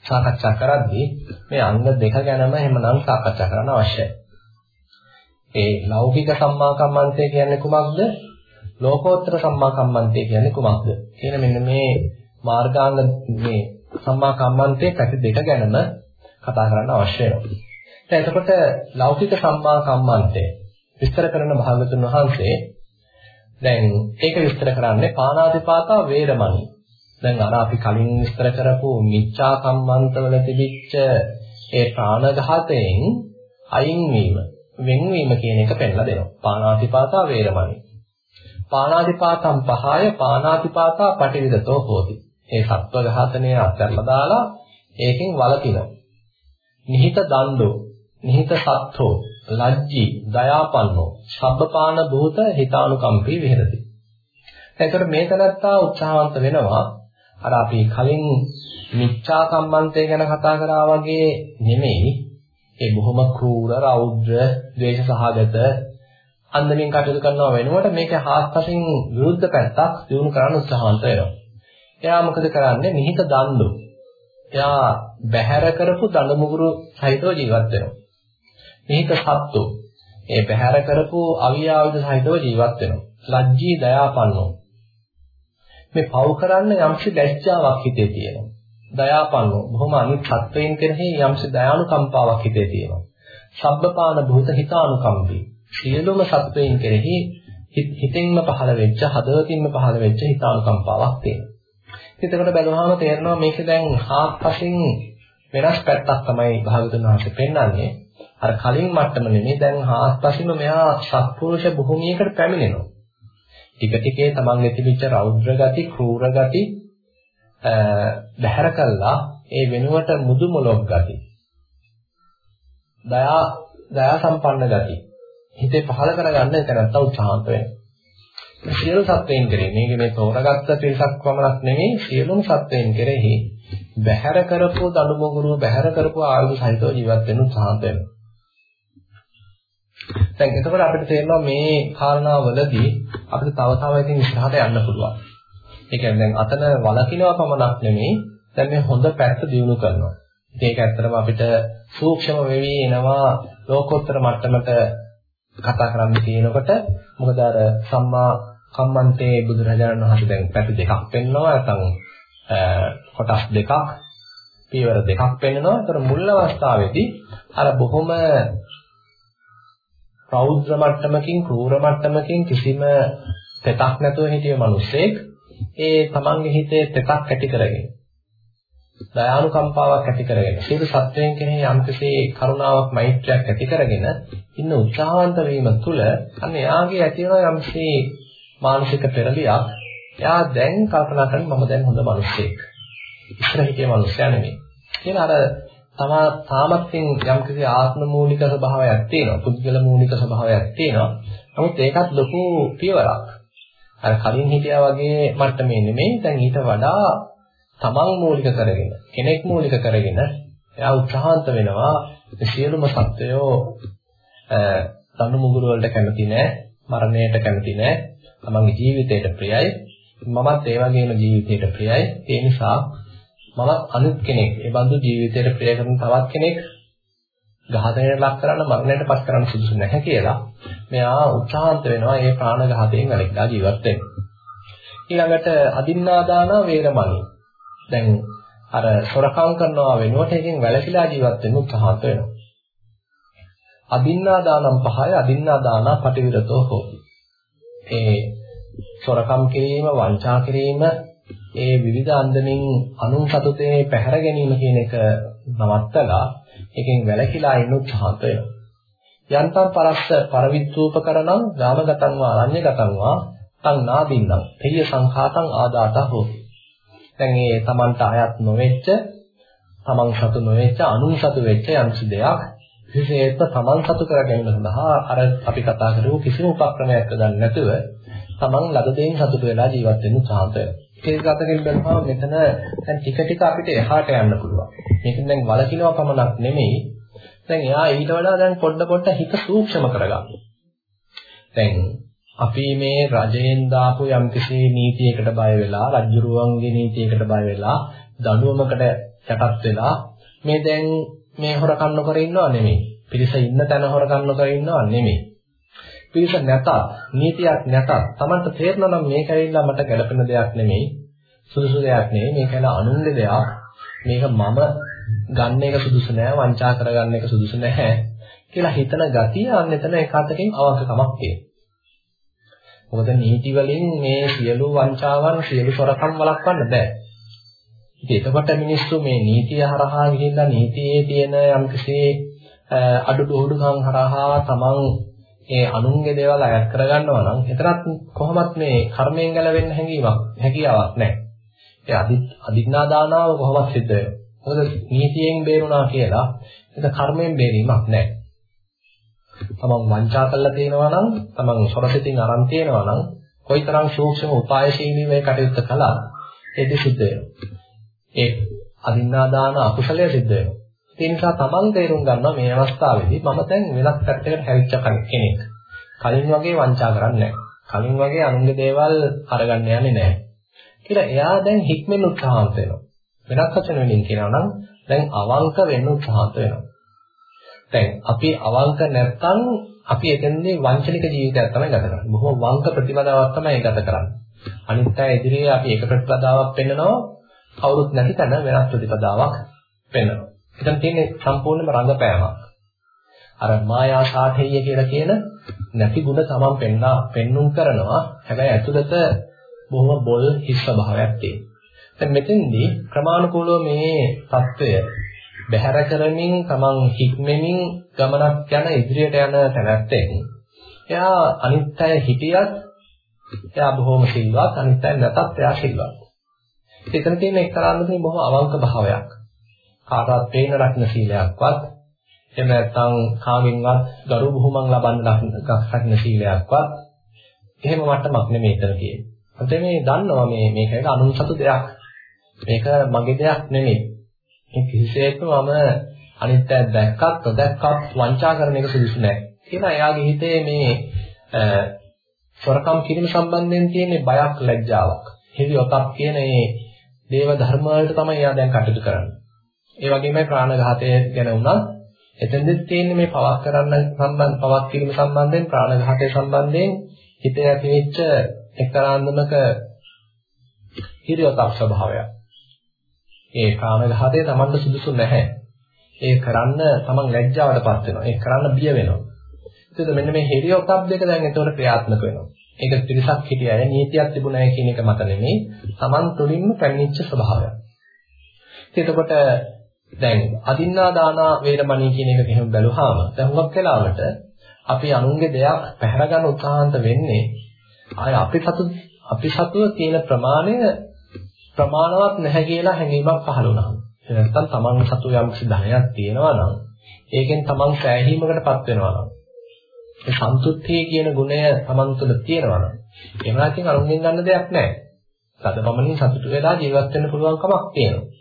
සාකච්ඡා කරද්දී මේ අංග දෙක ගැනම එහෙමනම් සාකච්ඡා කරන්න අවශ්‍යයි. ඒ ලෞකික සම්මා කම්මන්තය කියන්නේ කුමක්ද? ලෝකෝත්තර සම්මා කම්මන්තය කියන්නේ කුමක්ද? කියන මෙන්න මේ මාර්ගාංග මේ සම්මා කම්මන්තයේ පැති දෙක ගැනම කතා කරන්න අවශ්‍ය වෙනවා. දැන් එතකොට ලෞකික සම්මා කම්මන්තය විස්තර කරන භාගතුන් වහන්සේ දැන් ඒක විස්තර කරන්නේ පාණාතිපාතා වේරමණී දැන් අර අපි කලින් විස්තර කරපු මිච්ඡා සම්බන්තවල තිබිච්ච ඒ ප්‍රාණඝාතයෙන් අයින් වීම වෙන්වීම කියන එක පෙන්ලා දෙනවා. පාණාතිපාතා වේරමණී. පාණාතිපාතම් පහය පාණාතිපාතා පටිවිදතෝ හෝති. ඒ සත්ව ඝාතනය අත්හැරලා දාලා ඒකෙන් වළකිනවා. නිහිත දණ්ඩෝ, නිහිත සත්ත්වෝ, ලජ්ජී, දයාපන්නෝ, ශබ්බපාන භූත හිතානුකම්පී විහෙරති. එතකොට මේ තනත්තා උත්සාහවන්ත වෙනවා අර අපි කලින් මිච්ඡා සම්බන්තය ගැන කතා කරා වගේ නෙමෙයි ඒ බොහොම කෲර රෞද්‍ර ද්වේෂ සහගත අන්දමින් කටයුතු කරනවා වෙනුවට මේක හාස්පසින් විරුද්ධ පැත්තක් දිනු කරන්න උත්සාහන්ත වෙනවා. එයා මොකද කරන්නේ? නිහිත දඬු. එයා බැහැර කරපු දඬු මුගුරු සහිතව ජීවත් වෙනවා. නිහිත සත්තු. ඒ බැහැර කරපු අවියාවිද සහිතව ජීවත් වෙනවා. ලජ්ජී දයාපන්නෝ. මේ පව් කරන්න යම්සි දැස්චාවක් හිතේ තියෙනවා. දයාපන්නෝ බොහොම අනිත් සත්වයන් කෙරෙහි යම්සි දයානුකම්පාවක් හිතේ තියෙනවා. සබ්බපාන භූත හිතානුකම්පී. සියලුම සත්වයන් කෙරෙහි හිතින්ම පහළ වෙච්ච හදවතින්ම පහළ වෙච්ච හිතානුකම්පාවක් තියෙනවා. එතකොට බැලුවාම තේරෙනවා මේක දැන් හාත්පසින් වෙනස් පැත්තක් තමයි භාගතුන් වහන්සේ පෙන්වන්නේ. අර කලින් මට්ටම නෙමෙයි දැන් හාත්පසින්ම මෙහා සත්පුරුෂ භූමියකට පැමිණෙනවා. ටික ටිකේ තමන්ගේ තිබිච්ච රෞද්‍ර ගති, ක්‍රූර ගති බැහැර කළා ඒ වෙනුවට මුදු මොලොක් ගති. දයා දයා සම්පන්න ගති. හිතේ පහළ කරගන්න එක නැත්තම් උත්සාහන්ත වෙනවා. සියලු සත්වයන් කෙරෙහි මේක මේ තෝරාගත්ත පිරිසක් පමණක් නෙමෙයි සියලුම සත්වයන් කෙරෙහි බැහැර කරපු දඩුමොගුරුව බැහැර කරපු ආයුධ සහිතව ජීවත් වෙන්න උත්සාහන්ත වෙනවා. දැන් එතකොට අපිට තේරෙනවා මේ කාරණාවලදී අපිට තව තව ඉතින් ඉස්සරහට යන්න පුළුවන්. ඒ කියන්නේ දැන් අතන වලකිනවා පමණක් නෙමෙයි දැන් මේ හොඳ පැත්ත දිනු කරනවා. ඒක ඇත්තටම අපිට සූක්ෂම වෙවි එනවා ලෝකෝත්තර මට්ටමට කතා කරන්න තියෙනකොට මොකද අර සම්මා කම්මන්තේ බුදුරජාණන් වහන්සේ දැන් පැති දෙකක් පෙන්වනවා නැත්නම් කොටස් දෙකක් පියවර දෙකක් පෙන්වනවා. ඒතර මුල් අවස්ථාවේදී අර බොහොම රෞද්‍ර මට්ටමකින් ක්‍රූර මට්ටමකින් කිසිම තෙතක් නැතුව හිටිය මිනිස්සෙක් ඒ තමන්ගේ හිතේ තෙතක් ඇති කරගෙන දයානුකම්පාවක් ඇති කරගෙන සියලු සත්වයන් කෙරෙහි යම්කිසි කරුණාවක් මෛත්‍රියක් ඇති කරගෙන ඉන්න උත්සාහවන්ත වීම තුළ අන්න එයාගේ ඇති වෙන යම්කිසි මානසික පෙරලියක් එයා දැන් කල්පනා කරන්නේ මම දැන් හොඳ මිනිසෙක් ඉස්සර හිටිය මිනිස්සයා නෙමෙයි. කියන අර තමා තාමත් යම්කිසි ආත්ම මූලික ස්වභාවයක් තියෙනවා. පුද්ගල මූලික ස්වභාවයක් තියෙනවා. නමුත් ඒකත් ලොකු පියවරක්. අර කලින් හිටියා වගේ මට්ටමේ නෙමෙයි. දැන් ඊට වඩා තමන් මූලික කරගෙන, කෙනෙක් මූලික කරගෙන එයා උත්සාහන්ත වෙනවා සියලුම සත්වයෝ දනු මුගුරු වලට කැමති නෑ, මරණයට කැමති නෑ, තමන්ගේ ජීවිතයට ප්‍රියයි. මමත් ඒ වගේම ජීවිතයට ප්‍රියයි. ඒ නිසා මමත් අනිත් කෙනෙක්, ඒ බඳු ජීවිතයට ප්‍රිය කරන තවත් කෙනෙක් ඝාතනයට ලක් කරන්න මරණයට පත් කරන්න සුදුසු නැහැ කියලා මෙයා උත්සාහන්ත වෙනවා මේ ප්‍රාණඝාතයෙන් වැළකීලා ජීවත් වෙන්න. ඊළඟට අදින්නාදාන වේරමණී. දැන් අර සොරකම් කරනවා වෙනුවට එකෙන් වැළකීලා ජීවත් වෙන්න උත්සාහන්ත වෙනවා. අදින්නාදානම් පහය අදින්නාදාන පටිවිරතෝ හෝති. ඒ සොරකම් කිරීම, වංචා කිරීම, ඒ විවිධ අන්දමින් අනුන් සතුතේ පැහැර ගැනීම කියන එක නවත්තලා එකෙන් වැළකීලා ඉන්න උත්සාහත් වෙනවා. යන්තම් පරස්ස පරවිද්දූපකරණං ගාමගතං වා අරඤ්‍යගතං වා තං නාදින්නම් තේය සංඛාතං ආදාතං හෝති. දැන් මේ Tamanta අයත් නොවෙච්ච, Taman සතු නොවෙච්ච, අනුන් සතු වෙච්ච යම්සි දෙයක් විශේෂයෙන්ම Taman සතු කර ගැනීම සඳහා අර අපි කතා කරපු කිසිම උපක්‍රමයක් ගන්න නැතුව Taman ලද දෙයින් සතුට වෙලා ජීවත් වෙන්න උත්සාහත් වෙනවා. ඒක අතකින් බලපුවම මෙතන දැන් ටික ටික අපිට එහාට යන්න පුළුවන්. මේකෙන් දැන් වලකිනවා පමණක් නෙමෙයි. දැන් එයා ඊට වඩා දැන් පොඩ පොඩ හිත සූක්ෂම කරගන්න. දැන් අපි මේ රජයෙන් දාපු යම්කිසි නීතියකට බය වෙලා, රජුරුවන්ගේ නීතියකට බය වෙලා, දඬුවමකට යටත් වෙලා මේ දැන් මේ හොරකම් නොකර ඉන්නව නෙමෙයි. පිරිස ඉන්න තැන හොරකම් නොකර ඉන්නව නෙමෙයි. පිරිස නැතත් නීතියක් නැතත් Tamanට තේරෙනවා නම් මේක ඇවිල්ලා මට ගැළපෙන දෙයක් නෙමෙයි සුදුසු දෙයක් නෙමෙයි මේක ඇවිල්ලා අනුන්ගේ දෙයක් මේක මම ගන්න එක සුදුසු නෑ වංචා කරගන්න එක සුදුසු නෑ කියලා හිතන ගතිය අන්න එතන එකතකින් අවශ්‍යකමක් තියෙනවා. මොකද නීති වලින් මේ සියලු වංචාවන් සියලු සොරකම් වළක්වන්න බෑ. ඉතින් එතකොට මිනිස්සු මේ නීතිය හරහා ගිහිල්ලා නීතියේ තියෙන යම්කිසි අඩුඩුහුඩුකම් හරහා තමන් ඒ අනුන්ගේ දේවල් අයත් කරගන්නවා නම් එතරම් කොහොමත් මේ කර්මයෙන් ගැලවෙන්න හැඟීමක් හැකියාවක් නැහැ. ඒ අදින්නා දානාව කොහොමත් සිද්ධ වෙනවා. මොකද නීතියෙන් බේරුණා කියලා ඒක කර්මයෙන් බේරීමක් නැහැ. තමන් වංචා කළා තියෙනවා නම් තමන් සොරසිතින් අරන් තියෙනවා නම් කොයිතරම් සූක්ෂම උපායශීලී වේ කටයුත්ත කළා ඒක සිද්ධ වෙනවා. ඒ අදින්නා දාන අකුසලය සිද්ධ වෙනවා. ඒ නිසා තමන් තේරුම් ගන්නවා මේ අවස්ථාවේදී මම දැන් වෙනස් පැත්තකට හැරිච්ච කෙනෙක්. කලින් වගේ වංචා කරන්නේ කලින් වගේ අනුන්ගේ දේවල් අරගන්න යන්නේ නැහැ. කියලා එයා දැන් හික්මෙන් උත්සාහන්ත වෙනවා. වෙනත් වචන වලින් කියනවා නම් දැන් අවංක වෙන්න උත්සාහන්ත වෙනවා. දැන් අපි අවංක නැත්නම් අපි එතෙන්දී වංචනික ජීවිතයක් තමයි ගත කරන්නේ. බොහොම වංක ප්‍රතිපදාවක් තමයි ගත කරන්නේ. අනිත් අය ඉදිරියේ අපි එක ප්‍රතිපදාවක් පෙන්නනවා කවුරුත් නැති තැන වෙනස් ප්‍රතිපදාවක් පෙන්වනවා. එතන තියෙන්නේ සම්පූර්ණම රංගපෑමක්. අර මායා සාඨේය කියලා කියන නැති ಗುಣ තමන් පෙන්නා පෙන්눔 කරනවා. හැබැයි ඇතුළත බොහොම බොල් හිස් ස්වභාවයක් තියෙනවා. දැන් මෙතෙන්දී ක්‍රමානුකූලව මේ தত্ত্বය බැහැර කරමින් තමන් හික්මෙමින් ගමනක් යන ඉදිරියට යන තැනැත්තෙන් එයා අනිත් අය හිටියත් එයා බොහොම සිල්වත් අනිත් අය නැතත් එයා සිල්වත්. ඒකන තියෙන එක්තරාන්දමේ බොහොම අවංක භාවයක්. කාටවත් පේන රකින්න සීලයක්වත් එහෙම නැත්නම් කාමින්වත් ගරු බුහුමන් ලබන්න රකින්න සීලයක්වත් එහෙම මට්ටමක් නෙමෙයි එතන තියෙන්නේ. අතේ මේ දන්නවා මේ මේක එක අනුසතු දෙයක්. මේක මගේ දෙයක් නෙමෙයි. මේ කිසිසේත්ම මම අනිත්‍ය දැක්කත් නොදැක්කත් වංචා කරන එක සුදුසු නෑ. කියලා එයාගේ හිතේ මේ සොරකම් කිරීම සම්බන්ධයෙන් තියෙන බයක් ලැජ්ජාවක්. හිවි ඔතක් කියන මේ දේව ධර්ම වලට තමයි එයා දැන් කටයුතු කරන්නේ. ඒ වගේමයි ප්‍රාණඝාතය ගැන වුණත් එතෙන්දෙත් තියෙන්නේ මේ පවක් කරන්න සම්බන්ධ පවක් කිරීම සම්බන්ධයෙන් ප්‍රාණඝාතය සම්බන්ධයෙන් හිතේ ඇතිවෙච්ච එක්තරා අන්දමක හිරියතක් ස්වභාවයක්. ඒ ප්‍රාණඝාතය Tamanට සුදුසු නැහැ. ඒ කරන්න Taman ලැජ්ජාවටපත් වෙනවා. ඒ කරන්න බිය වෙනවා. ඒකද මෙන්න මේ හිරියතක් දෙක දැන් එතකොට ක්‍රියාත්මක වෙනවා. ඒක පිරිසක් හිටියයි නීතියක් තිබුණයි කියන එක මත නෙමෙයි Taman තුලින්ම පැමිණිච්ච ස්වභාවයක්. එතකොට දැන් අදින්නා දානා වේරමණී කියන එක එහෙම බැලුවාම දැන් හුඟක් වෙලාවට අපි අනුන්ගේ දෙයක් පැහැර ගන්න උත්සාහන්ත වෙන්නේ ආය අපි සතු අපි සතුව තියෙන ප්‍රමාණය ප්‍රමාණවත් නැහැ කියලා හැඟීමක් පහළ වුණා. නැත්නම් තමන් සතු යම් කිසි ධනයක් තියෙනවා නම් ඒකෙන් තමන් සෑහීමකටපත් වෙනවා නම් ඒ සන්තුෂ්තිය කියන ගුණය තමන් තුළ තියෙනවා නම් එහෙම නැත්නම් අනුන්ගෙන් ගන්න දෙයක් නැහැ. සදපමණින් සතුට වෙලා ජීවත් වෙන්න පුළුවන් කමක් තියෙනවා.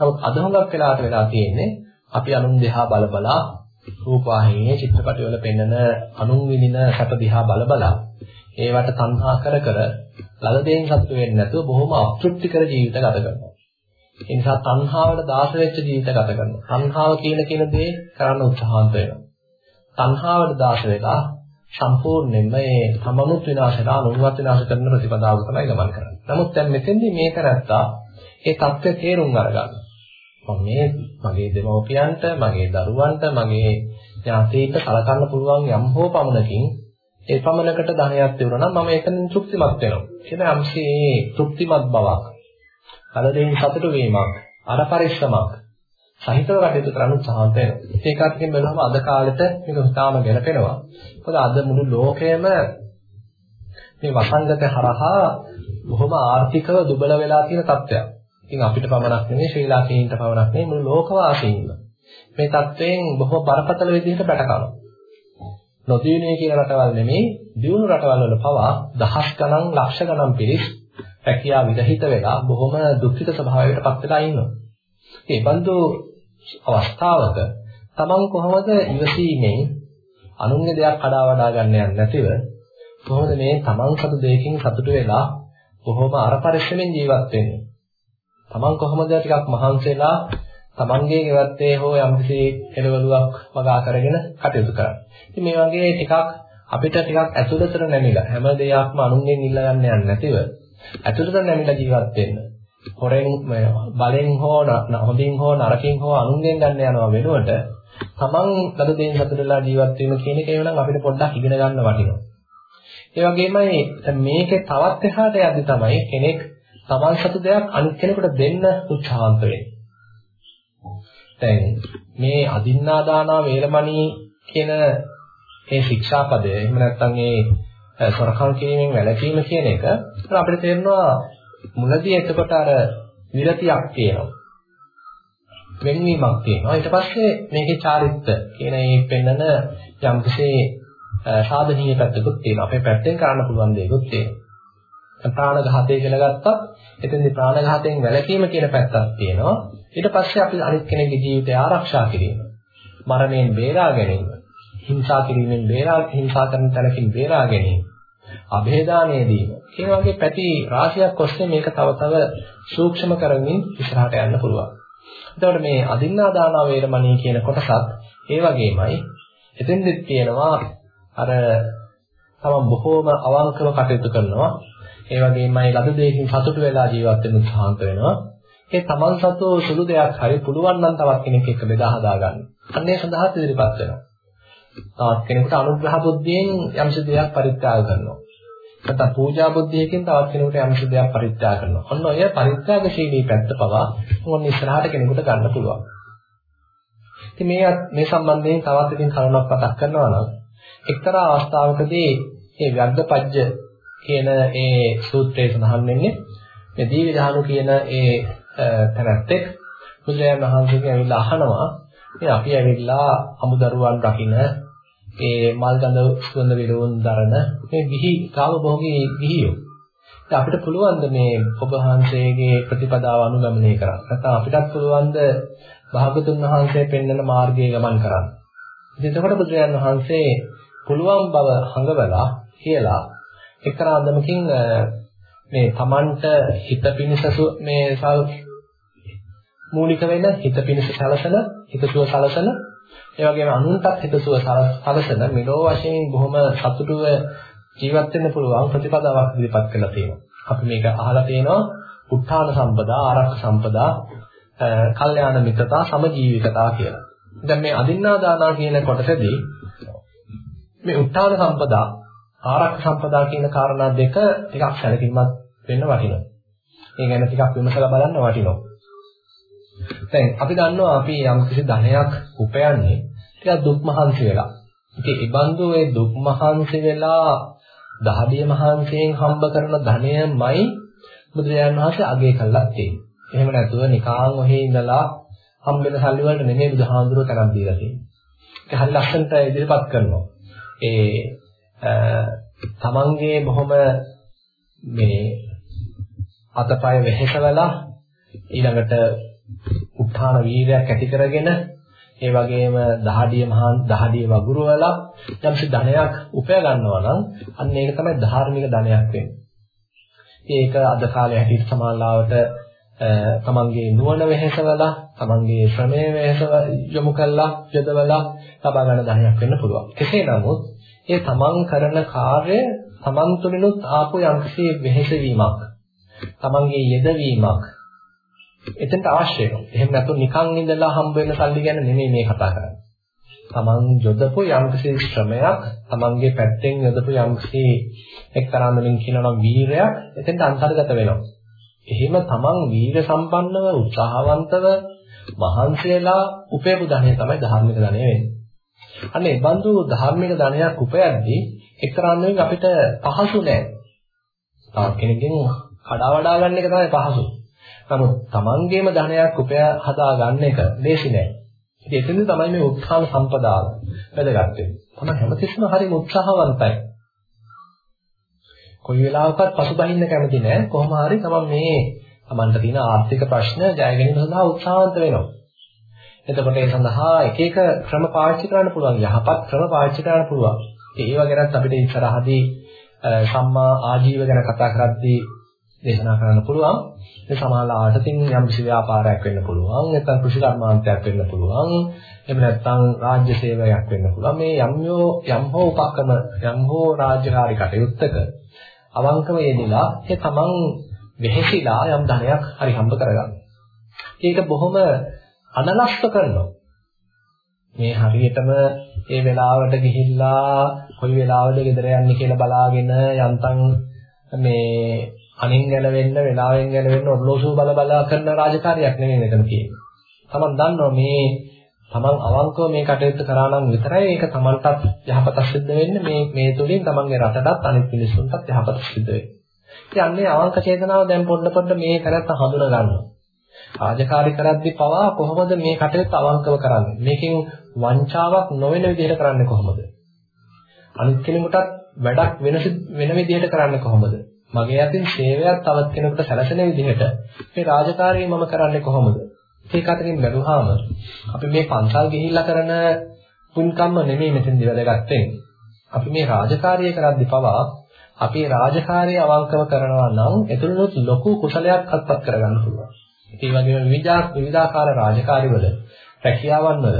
නමුත් අද හොඟක් වෙලාට වෙලා තියෙන්නේ අපි අනුන් දෙහා බල බලා රූපවාහිනියේ චිත්‍රපටවල පෙන්වන අනුන් විඳින සැප දිහා බල බලා ඒවට තණ්හා කර කර ලලදෙන් සතුට වෙන්නේ නැතුව බොහොම අතෘප්තිකර ජීවිත ගත කරනවා. ඒ නිසා තණ්හාවට දාස වෙච්ච ජීවිත ගත කරනවා. තණ්හාව කියන කියන දේ කරන්න උත්සාහන්ත වෙනවා. තණ්හාවට දාස වෙලා සම්පූර්ණයෙන්ම ඒ තමනුත් විනාශලා අනුන්වත් විනාශ කරන ප්‍රතිපදාව තමයි ගමන් කරන්නේ. නමුත් දැන් මෙතෙන්දී මේක නැත්තා ඒ தත්ත්වය තේරුම් අරගන්න. මම මේ මගේ දෙමව්පියන්ට, මගේ දරුවන්ට, මගේ ඥාතීන්ට කලකන්න පුළුවන් යම් හෝ පමණකින් ඒ පමණකට ධනයක් තිබුණා නම් මම එතනින් තෘප්තිමත් වෙනවා. කියන අම්සේ තෘප්තිමත් බවක්. කලදෙන් සතුටු වීමක්, අර පරිශ්‍රමක් සහිතව කටයුතු කරන්න උත්සාහන්ත වෙනවා. ඒක අත්කින් බලනම අද කාලෙට මේක හිතාම ගැලපෙනවා. මොකද අද මුළු ලෝකයම මේ වසංගත හරහා බොහොම ආර්ථිකව දුබල වෙලා තියෙන තත්ත්වයක්. ඉතින් අපිට පමණක් නෙමෙයි ශ්‍රී ලාංකිකයින්ට පමණක් නෙමෙයි මුළු ලෝකවාසීන්ම මේ තත්ත්වයෙන් බොහෝ බරපතල විදිහට බැටකනවා. නොදියුනේ කියන රටවල් නෙමෙයි දියුණු රටවල් වල පවා දහස් ගණන් ලක්ෂ ගණන් පිරිස් රැකියාව විරහිත වෙලා බොහොම දුක්ඛිත ස්වභාවයකට පත් වෙලා ඉන්නවා. ඒ බඳු අවස්ථාවක තමන් කොහොමද ඉවසීමෙන් අනුන්ගේ දෙයක් කඩා වඩා ගන්න යන්නේ නැතිව කොහොමද මේ තමන් සතු දෙයකින් සතුට වෙලා කොහොම අර පරිශ්‍රමෙන් ජීවත් වෙන්නේ තමන් කොහොමද ටිකක් මහන්සි වෙලා තමන්ගේ ගෙවත්තේ හෝ යම්කිසි එළවලුවක් වගා කරගෙන කටයුතු කරන්නේ. ඉතින් මේ වගේ ටිකක් අපිට ටිකක් ඇතුළතට නැමිලා හැම දෙයක්ම අනුන්ගෙන් ඉල්ල ගන්න යන්නේ නැතිව ඇතුළතට නැමිලා ජීවත් වෙන්න. හොරෙන් බලෙන් හෝ හොඳින් හෝ නරකින් හෝ අනුන්ගෙන් ගන්න යනවා වෙනුවට තමන් ලද දෙයින් සතුටුලා ජීවත් වීම කියන එක එවනම් අපිට පොඩ්ඩක් ඉගෙන ගන්න වටිනවා. ඒ වගේමයි මේකේ තවත් එහාට යද්දි තමයි කෙනෙක් තමන් සතු දෙයක් අනිත් කෙනෙකුට දෙන්න උත්සාහන්ත වෙන්නේ. දැන් මේ අදින්නා දානා වේරමණී කියන මේ ශික්ෂාපදය එහෙම නැත්නම් මේ සොරකම් කිරීමෙන් වැළකීම කියන එක අපිට තේරෙනවා මුලදී එතකොට අර විරතියක් තියෙනවා. වෙන්වීමක් තියෙනවා. ඊට පස්සේ මේකේ චාරිත්‍ර කියන මේ පෙන්නන යම්කිසි සාධනීය පැත්තකුත් තියෙනවා. අපේ පැත්තෙන් කරන්න පුළුවන් දේකුත් තියෙනවා. ප්‍රාණඝාතය කියලා ගත්තත් එතෙන්දී ප්‍රාණඝාතයෙන් වැළකීම කියන පැත්තක් තියෙනවා. ඊට පස්සේ අපි අනිත් කෙනෙකුගේ ජීවිතය ආරක්ෂා කිරීම. මරණයෙන් බේරා ගැනීම. හිංසා කිරීමෙන් බේරා හිංසා කරන තැනකින් බේරා ගැනීම. અભේදානයේ දීම. ඒ වගේ පැති රාශියක් ඔස්සේ මේක තව තව සූක්ෂම කරමින් ඉස්සරහට යන්න පුළුවන්. එතකොට මේ අදින්නා දාන වේරමණී කියන කොටසත් ඒ වගේමයි. එතෙන්දෙත් තියෙනවා අර තමන් බොහෝම අවංකව කටයුතු කරනවා. ඒ වගේමයි ලද දෙයකින් සතුටු වෙලා ජීවත් වෙන්න උත්සාහන්ත වෙනවා. ඒ තමන් සතු සුළු දෙයක් හරි පුළුවන් නම් තවත් කෙනෙක් එක්ක බෙදා හදා ගන්න. අන්නේ සඳහා ඉදිරිපත් වෙනවා. තවත් කෙනෙකුට අනුග්‍රහ බුද්ධියෙන් යම්සි දෙයක් පරිත්‍යාග කරනවා. නැත්නම් පූජා බුද්ධියකින් තවත් කෙනෙකුට යම්සි දෙයක් පරිත්‍යාග කරනවා. ඔන්න ඔය පරිත්‍යාගශීලී පැත්ත පවා මොන ඉස්සරහට කෙනෙකුට ගන්න පුළුවන්. ඉතින් මේ මේ සම්බන්ධයෙන් තවත් ඉතින් කරුණක් මතක් කරනවා නම් එක්තරා අවස්ථාවකදී මේ ව්‍යග්ධපජ්ජ කියන ඒ සූත්‍රයේ සඳහන් වෙන්නේ මේ දීවිධානු කියන ඒ තැනැත්තෙක් බුදුරජාණන් වහන්සේගෙන් ඇවිල්ලා අහනවා මේ අපි ඇවිල්ලා අමුදරුවන් රකින්න ඒ මල් ගඳ සුවඳ විලවුන් දරන මේ ගිහි කාමභෝගී ගිහියෝ. ඉතින් අපිට පුළුවන් මේ ඔබ වහන්සේගේ ප්‍රතිපදාව අනුගමනය කරන්න. නැත්නම් අපිටත් පුළුවන් ද භාගතුන් වහන්සේ පෙන්වන මාර්ගයේ ගමන් කරන්න. ඉතින් එතකොට බුදුරජාණන් වහන්සේ පුළුවන් බව හඟවලා කියලා එක්තරා අන්දමකින් මේ Tamanට හිත පිණිස මේ මූලික වෙන හිත පිණිස සලසන හිතසුව සලසන ඒ වගේම අනුන්ටත් හිතසුව සලසන මෙලෝ වශයෙන් බොහොම සතුටුව ජීවත් වෙන්න පුළුවන් ප්‍රතිපදාවක් ඉදිරිපත් කරලා තියෙනවා. අපි මේක අහලා තියෙනවා උත්තාන සම්පදා, ආරක්ෂ සම්පදා, කල්යාණ මිත්‍රතා, සමජීවිකතා කියලා. දැන් මේ අදින්නා දානා කියන කොටසදී මේ උත්තාන සම්පදා, ආරක්ෂ සම්පදා කියන කාරණා දෙක ටිකක් සැලකිලිමත් වෙන්න වටිනවා. ඒ ගැන ටිකක් විමසලා බලන්න වටිනවා. දැන් අපි දන්නවා අපි යම් කිසි ධනයක් උපයන්නේ ටිකක් දුක් මහන්සි වෙලා. ඉතින් ඒ බඳු ඒ දුක් මහන්සි වෙලා දහදිය මහන්සියෙන් හම්බ කරන ධනයමයි බුදුරජාණන් වහන්සේ අගය කළා තියෙන්නේ. එහෙම නැතුව නිකාන් ඔහේ ඉඳලා හම්බෙන සල්ලි වලට නෙමෙයි බුදුහාමුදුරුවෝ තරම් දීලා තියෙන්නේ. ඒක හරි ලස්සනට ඉදිරිපත් කරනවා. ඒ තමන්ගේ බොහොම මේ අතපය වෙහෙසවලා ඊළඟට උත්හාන වීරයක් ඇති කරගෙන ඒ වගේම දහඩිය මහා දහඩිය වගුරුවලා යම්සි ධනයක් උපය ගන්නවා නම් අන්න ඒක තමයි ධාර්මික ධනයක් වෙන්නේ. ඒක අද කාලේ හැටියට සමානලාවට තමන්ගේ නුවණ වෙහෙසවලා තමන්ගේ ශ්‍රමය වෙහෙසව යොමු කළා යොදවලා ලබා ගන්න ධනයක් වෙන්න පුළුවන්. කෙසේ නමුත් ඒ තමන් කරන කාර්ය තමන් තුළිනුත් ආපු යම්කිසි වෙහෙසවීමක් තමන්ගේ යෙදවීමක් එතනට අවශ්‍ය වෙනවා. එහෙම නැත්නම් නිකන් ඉඳලා හම්බ වෙන සල්ලි ගැන නෙමෙයි මේ කතා කරන්නේ. තමන් යොදපු යම්කිසි ශ්‍රමයක්, තමන්ගේ පැත්තෙන් යොදපු යම්කිසි එක්තරා වලින් කියනවා වීරයක් එතෙන්ට අන්තර්ගත වෙනවා. එහෙම තමන් වීර සම්පන්නව උත්සාහවන්තව මහන්සියලා උපයපු ධනය තමයි ධාර්මික ධනය වෙන්නේ. අන්න ඒ බඳු ධාර්මික ධනයක් උපයද්දී එක්තරා අපිට පහසු නෑ. තවත් කෙනෙක්ගෙන් කඩා වඩා ගන්න එක තමයි පහසු. නමුත් Tamangeම ධනයක් උපය හදා ගන්න එක ලේසි නෑ. ඉතින් එතනදි තමයි මේ උත්සාහ සම්පදාව වැදගත් වෙන්නේ. තමයි හැමතිස්සම හරිම උත්සාහවන්තයි. කොයි වෙලාවකත් පසුබහින්න කැමති නෑ. කොහොම හරි තමන් මේ තමන්ට තියෙන ආර්ථික ප්‍රශ්න ජය ගැනීම සඳහා උත්සාහවන්ත වෙනවා. එතකොට ඒ සඳහා එක එක ක්‍රම පාවිච්චි කරන්න පුළුවන්. යහපත් ක්‍රම පාවිච්චි කරන්න පුළුවන්. ඒව ගැනත් අපිට ඉස්සරහදී සම්මා ආජීව ගැන කතා කරද්දී දේශනා කරන්න පුළුවන්. ඒ සමාල ආටතින් යම් කිසි ව්‍යාපාරයක් වෙන්න පුළුවන්. නැත්නම් කෘෂි කර්මාන්තයක් වෙන්න පුළුවන්. එහෙම නැත්නම් රාජ්‍ය සේවයක් වෙන්න පුළුවන්. මේ යම් යෝ යම් හෝ උපක්‍රම යම් හෝ රාජ්‍යකාරී කටයුත්තක අවංකව යෙදিলা ඒ තමන් වෙහෙසිලා යම් ධනයක් හරි හම්බ කරගන්න. ඒක බොහොම අනලස්ස කරනවා. මේ හරියටම ඒ වෙලාවට ගිහිල්ලා කොයි වෙලාවද ගෙදර යන්නේ කියලා බලාගෙන යන්තම් මේ අනින් ගැලවෙන්න වෙලාවෙන් ගැලවෙන්න ඔරලෝසුව බල බලා කරන රාජකාරියක් නෙමෙයි මෙතන තියෙන්නේ. තමන් දන්නවා මේ තමන් අවංකව මේ කටයුත්ත කරා නම් විතරයි ඒක තමන්ටත් යහපත සිද්ධ වෙන්නේ මේ මේ තුලින් තමන්ගේ රටටත් අනිත් මිනිස්සුන්ටත් යහපත සිද්ධ වෙන්නේ. කියන්නේ අවංක චේතනාව දැන් පොඩ පොඩ මේ කරත්ත හඳුනා ගන්නවා. රාජකාරී කරද්දී පවා කොහොමද මේ කටයුත්ත අවංකව කරන්නේ? මේකෙන් වංචාවක් නොවන විදිහට කරන්නේ කොහොමද? අනිත් කෙනෙකුටත් වැඩක් වෙන වෙන විදිහට කරන්නේ කොහොමද? මගේ අතින් සේවයක් තවත් කෙනෙකුට සැලසෙන විදිහට මේ රාජකාරිය මම කරන්නේ කොහොමද? ඒක අතරින් බැලුවාම අපි මේ පන්සල් ගිහිල්ලා කරන පුන්කම්ම නෙමෙයි මෙතෙන්දි වැදගත් වෙන්නේ. අපි මේ රාජකාරිය කරද්දී පවා අපි රාජකාරිය අවංකව කරනවා නම් එතුළුත් ලොකු කුසලයක් අත්පත් කරගන්න පුළුවන්. ඒ වගේම විවිධාකාර රාජකාරිවල රැකියාවන් වල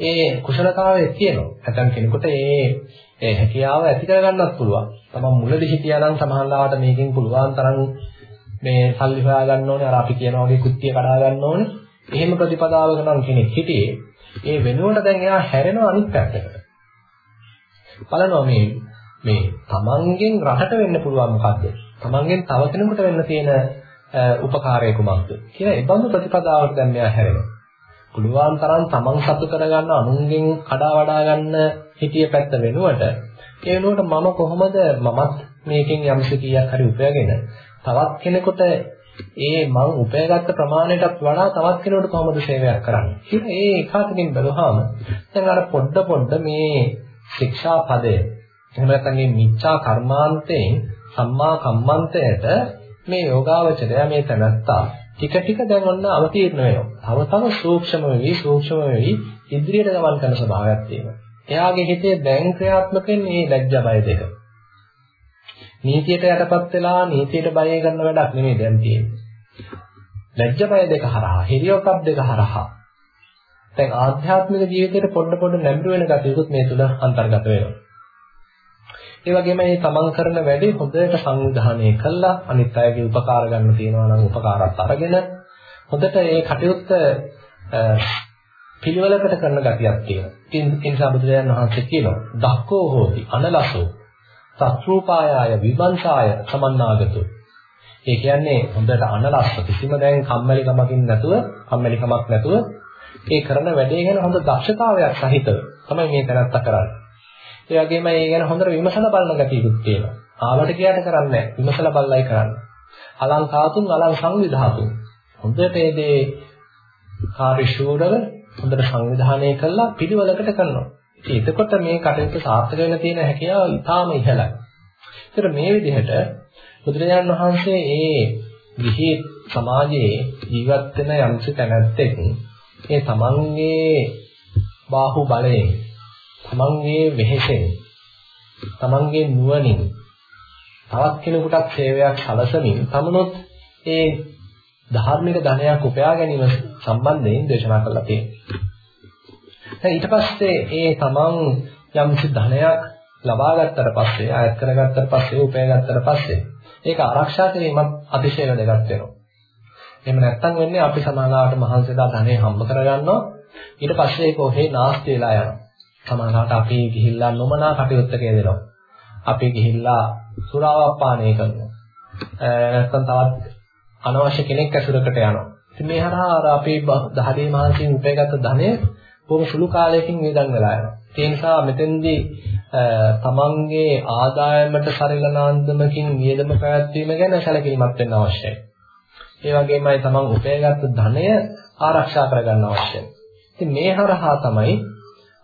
ඒ කුසලතාවය තියෙනවා. නැත්නම් කෙනෙකුට ඒ ඒ හැකියාව ඇති කරගන්නත් පුළුවන්. තමන් මුලදී හිටියා නම් සමහරවිට මේකෙන් පුළුවන් තරම් මේ සල්ලි හොයා ගන්න ඕනේ. අර අපි කියනා වගේ කුත්තිය කඩා ගන්න ඕනේ. එහෙම ප්‍රතිපදාවක නම් කෙනෙක් හිටියේ. ඒ වෙනුවට දැන් එයා හැරෙනවා අනිත් පැත්තකට. බලනවා මේ මේ තමන්ගෙන් රටට වෙන්න පුළුවන් මොකද්ද? තමන්ගෙන් තව කෙනෙකුට වෙන්න තියෙන උපකාරය කුමක්ද? කියලා ඒ බඳු ප්‍රතිපදාවකට දැන් මෙයා හැරෙනවා. පුළුවන් තරම් තමන් සතු කරගන්න අනුන්ගෙන් කඩා වඩා ගන්න හිතිය පැත්ත වෙනුවට ඒ වෙනුවට මම කොහොමද මමත් මේකෙන් යම්සි කීයක් හරි උපයගෙන තවත් කෙනෙකුට ඒ මං උපයගත්ත ප්‍රමාණයටත් වඩා තවත් කෙනෙකුට කොහොමද සේවයක් කරන්නේ කියලා ඒ එකwidehatකින් බලුවාම දැන් අර පොඩ පොඩ මේ ශික්ෂා පදය එහෙම නැත්නම් මේ මිච්ඡා කර්මාන්තයෙන් සම්මා කම්මන්තයට මේ යෝගාවචරය මේ තනත්තා ටික ටික දැන් ඔන්න අවතීර්ණ වෙනවා. තව තව සූක්ෂම වෙවි සූක්ෂම වෙවි ඉදිරියට ගමන් කරන ස්වභාවයක් තියෙනවා. එයාගේ හිතේ දැන් ක්‍රියාත්මක වෙන්නේ මේ ලැජ්ජා බය දෙක. නීතියට යටපත් වෙලා නීතියට බය කරන වැඩක් නෙමෙයි දැන් තියෙන්නේ. ලැජ්ජා බය දෙක හරහා, හිරියොකප් දෙක හරහා. දැන් ආධ්‍යාත්මික ජීවිතේට පොඩ පොඩ නැඹුරු වෙන ගතියකුත් මේ තුල අන්තර්ගත වෙනවා. ඒ වගේම මේ තමන් කරන වැඩේ හොඳට සංවිධානය කළා අනිත් අයගේ උපකාර ගන්න තියෙනවා නම් උපකාරات අරගෙන හොඳට ඒ කටයුත්ත පිළිවෙලකට කරන ගතියක් තියෙනවා. ඒ නිසා බුදුරජාණන් වහන්සේ කියනවා දක්කෝ හෝති අනලසෝ සත්‍රූපායාය විමංශාය සමන්නාගතෝ. ඒ කියන්නේ හොඳට අනලස්ස කිසිම දැන් කම්මැලි කමකින් නැතුව කම්මැලි කමක් නැතුව ඒ කරන වැඩේ ගැන හොඳ දක්ෂතාවයක් සහිතව තමයි මේ කරත්ත කරන්නේ. ඒ වගේම ඒ ගැන හොඳට විමසලා බලන ගතියකුත් තියෙනවා. ආවට කියාට කරන්නේ නැහැ. විමසලා බලලයි කරන්නේ. අලංකාතුන් අලං සංවිධාතුන්. හොඳට මේ දේ කාර්යශූරව හොඳට සංවිධානය කරලා පිළිවෙලකට කරනවා. ඉතින් එතකොට මේ කටයුතු සාර්ථක වෙන්න තියෙන හැකියාව ඉතාම ඉහළයි. ඒතර මේ විදිහට බුදුරජාණන් වහන්සේ ඒ ගිහි සමාජයේ ජීවත් වෙන යම්සි තැනැත්තෙක් ඒ තමන්ගේ බාහුව බලයෙන් තමන්ගේ වෙහෙසෙන් තමන්ගේ නුවණින් තවත් කෙනෙකුටත් සේවයක් සලසමින් තමනොත් ඒ ධාර්මික ධනයක් උපයා ගැනීම සම්බන්ධයෙන් දේශනා කරලා තියෙනවා. දැන් ඊට පස්සේ ඒ තමන් යම්සි ධනයක් ලබා ගත්තට පස්සේ ආයත් කරගත්තට පස්සේ උපය ගත්තට පස්සේ ඒක ආරක්ෂා කිරීමත් අතිශය වැදගත් වෙනවා. එහෙම නැත්නම් වෙන්නේ අපි සමාජාවට මහන්සිලා ධනෙ හම්බ කරගන්නවා ඊට පස්සේ ඒක ඔහේ නාස්ති වෙලා යනවා. සමාජාවට අපි ගිහිල්ලා නොමනා කටයුත්තක යෙදෙනවා. අපි ගිහිල්ලා සුරාවක් පානය කරනවා. නැත්නම් තවත් අනවශ්‍ය කෙනෙක් ඇසුරකට යනවා. ඉතින් මේ හරහා අර අපේ දහඩේ මහන්සියෙන් උපයගත් ධනය බොහොම සුළු කාලයකින් වේදන් වෙලා යනවා. ඒ නිසා මෙතෙන්දී තමන්ගේ ආදායමට සරිලන අන්දමකින් නියදම පැවැත්වීම ගැන සැලකිලිමත් වෙන්න අවශ්‍යයි. ඒ වගේමයි තමන් උපයගත් ධනය ආරක්ෂා කරගන්න අවශ්‍යයි. ඉතින් මේ හරහා තමයි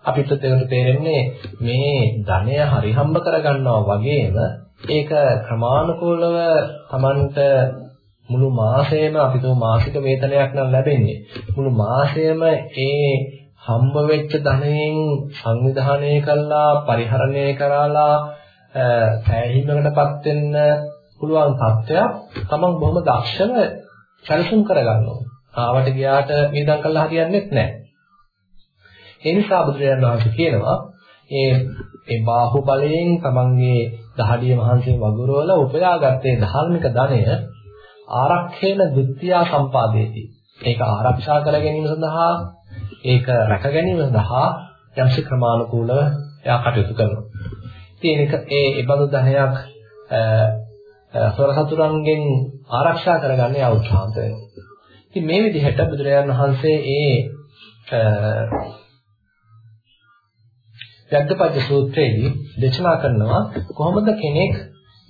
අපිට තේරුම් තේරෙන්නේ මේ ධනය හරි හම්බ කරගන්නවා වගේම ඒක ක්‍රමානුකූලව තමන්ට මුළු මාසෙම අපිට මාසික වේතනයක් නම් ලැබෙන්නේ මුළු මාසෙම ඒ හම්බ වෙච්ච ධනයෙන් සංවිධානය කළා පරිහරණය කරලා සෑහීමකටපත් වෙන්න පුළුවන් තත්ත්වයක් තමන් බොහොම දක්ෂව සැලසුම් කරගන්නවා. ආවට ගියාට වේදම් කළා හරියන්නේ නැහැ. ඒ නිසා බුදුරජාණන් වහන්සේ කියනවා ඒ ඒ බාහුව බලයෙන් තමන්ගේ දහඩිය මහන්සියෙන් වගුරවල උපයාගත්තේ ධාර්මික ධනය ආරක්ෂේන ද්විත්‍යා සම්පාදේති. ඒක ආරක්ෂා කර ගැනීම සඳහා ඒක රැක ගැනීම සඳහා යම්සි ක්‍රමානුකූලව එයා කටයුතු කරනවා. ඉතින් ඒක ඒ ඉබඳු ධනයක් සොරසතුරන්ගෙන් ආරක්ෂා කරගන්න යා උත්සාහන්ත වෙනවා. ඉතින් මේ විදිහට බුදුරජාණන් වහන්සේ ඒ යද්දපද්‍ය සූත්‍රයේදී දේශනා කරනවා කොහොමද කෙනෙක්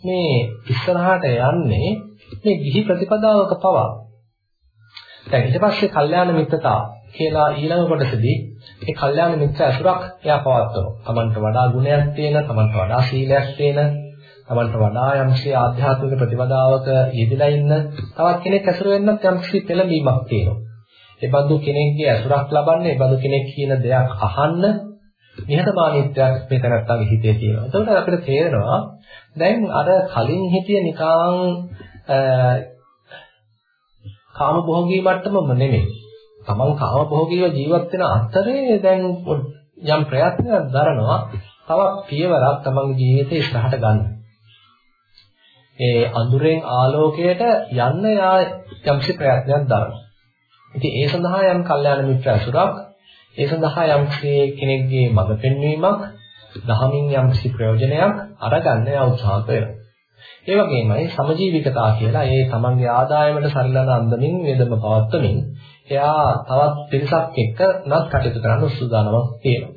මේ ඉස්සරහට යන්නේ මේ ගිහි ප්‍රතිපදාවක පවා. දැන් ඊට පස්සේ කල්යාණ මිත්‍රතා කියලා ඊළඟ කොටසදී ඒ කල්යාණ මිත්‍ර අසුරක් එයා පවත්වනවා. Tamanට වඩා ගුණයක් තියෙන, Tamanට වඩා සීලයක් තියෙන, Tamanට වඩා යම්කිසි ආධ්‍යාත්මික ප්‍රතිපදාවක යෙදලා ඉන්න තවත් කෙනෙක් ඇසුර වෙන්නත් යම්කිසි පෙළඹීමක් තියෙනවා. ඒ බඳු කෙනෙක්ගේ ඇසුරක් ලබන්න, ඒ බඳු කෙනෙක් කියන දෙයක් අහන්න නිහතමානීත්වයක් මේ තැනත්තාගේ හිතේ තියෙනවා. එතකොට අපිට තේරෙනවා දැන් අර කලින් හිතිය නිකං කාම භෝගී මට්ටමම නෙමෙයි. තමන් කාම භෝගීව ජීවත් වෙන අතරේ දැන් යම් ප්‍රයත්නයක් දරනවා තවත් පියවරක් තමන්ගේ ජීවිතේ ඉස්සරහට ගන්න. ඒ අඳුරෙන් ආලෝකයට යන්න යා යම්සි ප්‍රයත්නයක් දරනවා. ඉතින් ඒ සඳහා යම් කල්යාණ මිත්‍ර අසුරක් ඒ සඳහා යම් කෙනෙක්ගේ මඟ පෙන්වීමක් දහමින් යම්සි ප්‍රයෝජනයක් අරගන්න යා උත්සාහ කරනවා. ඒ වගේමයි සමජීවිකතා කියලා ඒ තමන්ගේ ආදායමට සරිලන අන්දමින් වේදම පවත්වමින් එයා තවත් පිරිසක් එක්ක නත් කටයුතු කරන්න සූදානමක් තියෙනවා.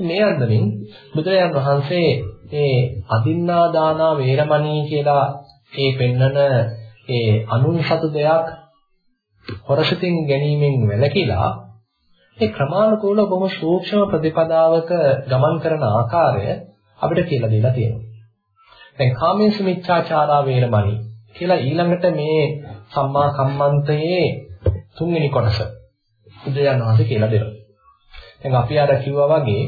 මේ අන්දමින් බුදුරජාන් වහන්සේ ඒ අදින්නා දානා වේරමණී කියලා ඒ පෙන්නන ඒ අනුන් සතු දෙයක් හොරසිතින් ගැනීමෙන් වැළකීලා ඒ ක්‍රමානුකූලව බොහොම සූක්ෂම ප්‍රතිපදාවක ගමන් කරන ආකාරය අපිට කියලා දීලා තියෙනවා. දැන් කාමේසු මිච්ඡාචාරා වේරමණී කියලා ඊළඟට මේ සම්මා කම්මන්තයේ තුන්වෙනි කොටස බුදුයන් වහන්සේ කියලා දෙනවා. දැන් අපි අර කිව්වා වගේ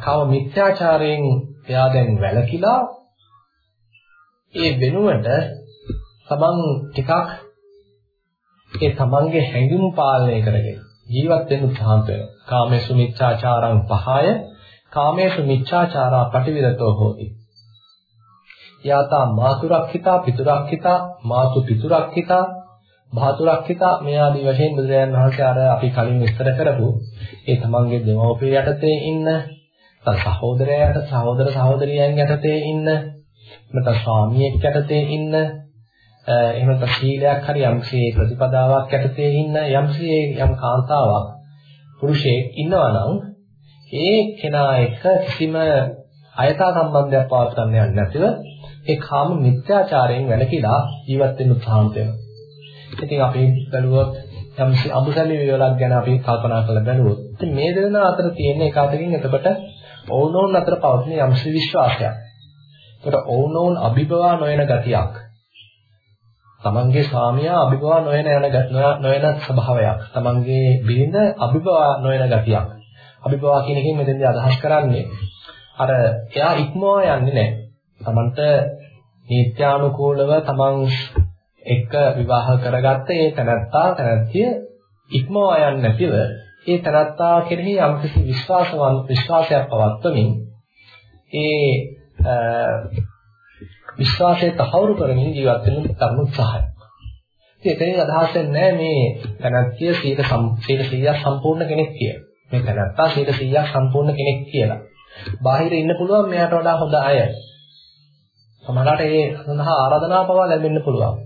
කාම මිත්‍යාචාරයෙන් එයා දැන් වැළකීලා ඒ වෙනුවට තමන් ටිකක් ඒ තමන්ගේ හැඟුම් පාලනය කරගෙන ජීවත් වෙන්න උත්සාහ කරනවා. කාමේසු මිච්ඡාචාරං පහය කාමේසු මිච්ඡාචාරා පටිවිරතෝ හෝති. යාතා මාතුරක්ඛිතා පිතුරක්ඛිතා මාතු පිතුරක්ඛිතා භාතුරක්ඛිතා මේ ආදී වශයෙන් බුදුරජාණන් වහන්සේ අර අපි කලින් විස්තර කරපු ඒ තමන්ගේ දෙමව්පිය යටතේ ඉන්න සහෝදරයාට සහෝදර සහෝදරියන් යටතේ ඉන්න නැත්නම් ස්වාමියෙක් යටතේ ඉන්න එහෙම නැත්නම් සීලයක් හරි යම්සේ ප්‍රතිපදාවක් යටතේ ඉන්න යම්සේ යම් කාන්තාවක් පුරුෂයෙක් ඉන්නවා නම් ඒ කෙනා එක්ක කිසිම අයථා සම්බන්ධයක් පවත්වන්න යන්නේ නැතිව ඒ කාම මිත්‍යාචාරයෙන් වැළකීලා ජීවත් වෙන්න උත්සාහන්ත වෙනවා. ඉතින් අපි බැලුවොත් යම් අඹසලි වේලක් ගැන අපි කල්පනා කරලා බැලුවොත් ඉතින් මේ දෙදෙනා අතර තියෙන එක අතරින් එතකොට ඔවුනොවුන් අතර පවතින යම් විශ්වාසයක්. ඒකට ඔවුනොවුන් අභිභවා නොයන ගතියක්. තමන්ගේ ස්වාමියා අභිභවා නොයන යන නොයන ස්වභාවයක්. තමන්ගේ බිරිඳ අභිභවා නොයන ගතියක්. අභිභවා කියන එකෙන් මෙතෙන්දී අදහස් කරන්නේ අර එයා ඉක්මවා යන්නේ නැහැ. තමන්ට නීත්‍යානුකූලව තමන් එක්ක විවාහ කරගත්ත ඒ තනත්තා තනත්තිය ඉක්මවා යන්නේ නැතිව ඒ තනත්තා කෙරෙහි යම්කිසි විශ්වාසවන් විශ්වාසයක් පවත්වමින් ඒ විශ්වාසය තහවුරු කරමින් ජීවත් වෙන තරම උත්සාහයක්. ඉතින් එතනින් අදහස් වෙන්නේ මේ තනත්තිය 100 සම්පූර්ණ කෙනෙක් කියලා. මේ තනත්තා 100 සම්පූර්ණ කෙනෙක් කියලා. බාහිර ඉන්න පුළුවන් මෙයාට වඩා හොඳ අය. සමහරවිට ඒ සඳහා ආරාධනා පවා ලැබෙන්න පුළුවන්.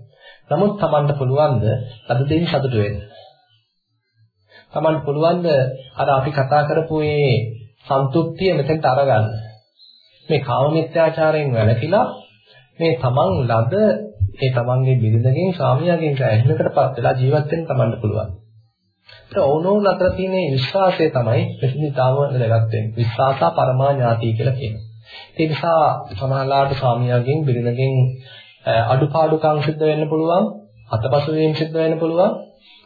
නමුත් Tamanට පුළුවන්ද අද දෙයින් සතුටු වෙන්න? Tamanට පුළුවන්ද අර අපි කතා කරපු මේ සන්තුෂ්තිය මෙතෙන්ට අරගන්න? මේ කාම මිත්‍යාචාරයෙන් වැළකීලා මේ Taman ලද ඒ Tamanගේ බිරිඳගෙන් ස්වාමියාගෙන් ඇහෙනකටපත් වෙලා ජීවත් වෙන්න Tamanට පුළුවන්. ඒක ඕනෝන් අතර තියෙන විශ්වාසය තමයි මෙතනදී තාම වැදගත් වෙන්නේ. විශ්වාසා පරමා ඥාති කියලා කියනවා. ඒ නිසා සමහරලාට ස්වාමියාගෙන් බිරිඳගෙන් අඩුපාඩුකම් සිද්ධ වෙන්න පුළුවන්, අතපසු වීම සිද්ධ වෙන්න පුළුවන්.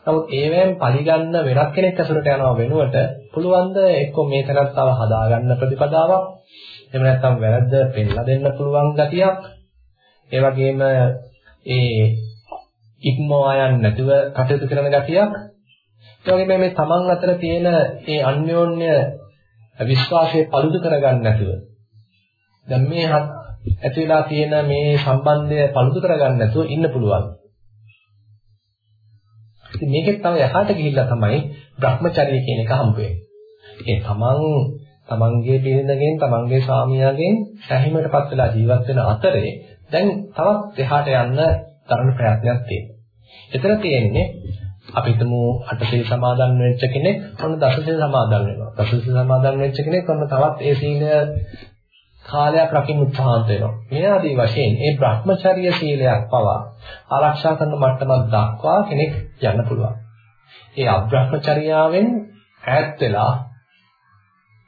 නමුත් ඒවෙන් පරිගන්න වෙනත් කෙනෙක් ඇසුරට යනවා වෙනුවට පුළුවන් ද එක්ක මේ තැනත්තව හදාගන්න ප්‍රතිපදාවක් එහෙම නැත්නම් වැරද්ද පෙන්නලා දෙන්න පුළුවන් ගතියක් ඒ වගේම ඒ ඉක්මවා යන්නේ නැතුව කටයුතු කරන ගතියක් ඒ වගේම මේ තමන් අතර තියෙන ඒ අන්‍යෝන්‍ය විශ්වාසය paludu කරගන්න නැතුව දැන් මේ ඇති වෙලා තියෙන මේ සම්බන්ධය paludu කරගන්න නැතුව ඉන්න පුළුවන්. ඉතින් මේකෙත් තව යහට ගිහිල්ලා තමයි Brahmacharya කියන එක හම්බ වෙන්නේ. ඒ තමන් තමන්ගේ බිරිඳගෙන් තමන්ගේ ස්වාමියාගෙන් සැහිමටපත් වෙලා ජීවත් වෙන අතරේ දැන් තවත් එහාට යන්න තරණ ප්‍රයත්නයක් තියෙනවා. එතන තියෙන්නේ අපි හිතමු අටසිල් සමාදන් වෙච්ච කෙනෙක් ඔන්න දසසිල් සමාදන් වෙනවා. දසසිල් සමාදන් වෙච්ච කෙනෙක් ඔන්න තවත් ඒ සීලය කාලයක් රකින්න උත්සාහන්ත වෙනවා. මේ ආදී වශයෙන් මේ Brahmacharya සීලයක් පවා ආරක්ෂා කරන මට්ටමක් දක්වා කෙනෙක් යන්න පුළුවන්. ඒ අබ්‍රහ්මචර්යාවෙන් ඈත් වෙලා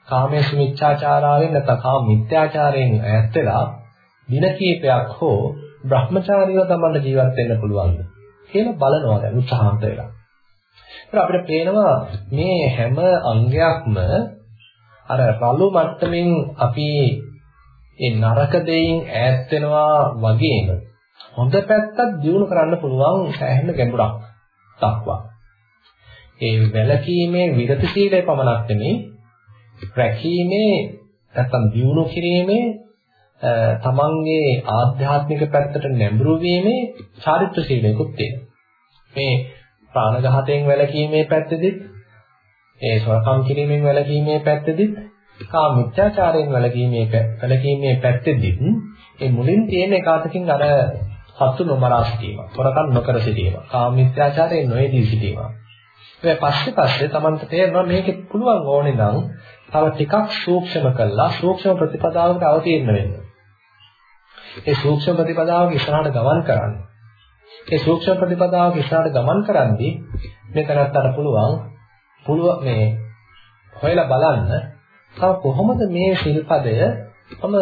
කාමයේ මිච්ඡාචාරාවෙන් නැත්නම් කාම මිත්‍යාචාරයෙන් ඈත් වෙලා දින කීපයක් හෝ Brahmacharyaව තමයි ජීවත් වෙන්න පුළුවන්ද කියලා බලනවා දැන් උත්සාහන්ත වෙලා. ඒත් අපිට පේනවා මේ හැම අංගයක්ම අර රළු මට්ටමින් අපි ඒ නරක දෙයින් ඈත් වෙනවා වගේම හොඳ පැත්තක් දියුණු කරන්න පුළුවන් සෑහෙන ගැඹුරක් දක්වා. ඒ වැලකීමේ විරති සීලය පමණක් නෙමෙයි රැකීමේ නැත්නම් දියුණු කිරීමේ තමන්ගේ ආධ්‍යාත්මික පැත්තට නැඹුරු වීමේ චාරිත්‍ර සීලයකුත් තියෙනවා. මේ ප්‍රාණඝාතයෙන් වැළකීමේ පැත්තෙදිත් ඒ සොරකම් කිරීමෙන් වැළකීමේ පැත්තෙදිත් කාම මිත්‍යාචාරයෙන් වැළකීමේ වැළකීමේ පැත්තෙදිත් ඒ මුලින් තියෙන එකතකින් අර සතු නොමරා සිටීම, සොරකම් නොකර සිටීම, කාම මිත්‍යාචාරයෙන් නොයදී සිටීම. ඒ පස්සේ පස්සේ Tamanට තේරෙනවා මේකේ පුළුවන් ඕනේ නම් තව ටිකක් සූක්ෂම කළා සූක්ෂම ප්‍රතිපදාවකට අවතීර්ණ වෙන්න. ඒ සූක්ෂම ප්‍රතිපදාවක ඉස්සරහට ගමන් කරන්න. ඒ සූක්ෂම ප්‍රතිපදාවක ඉස්සරහට ගමන් කරද්දී මෙතනත් අර පුළුවන් පුළුවන් මේ හොයලා බලන්න තව කොහොමද මේ ශිල්පදය තම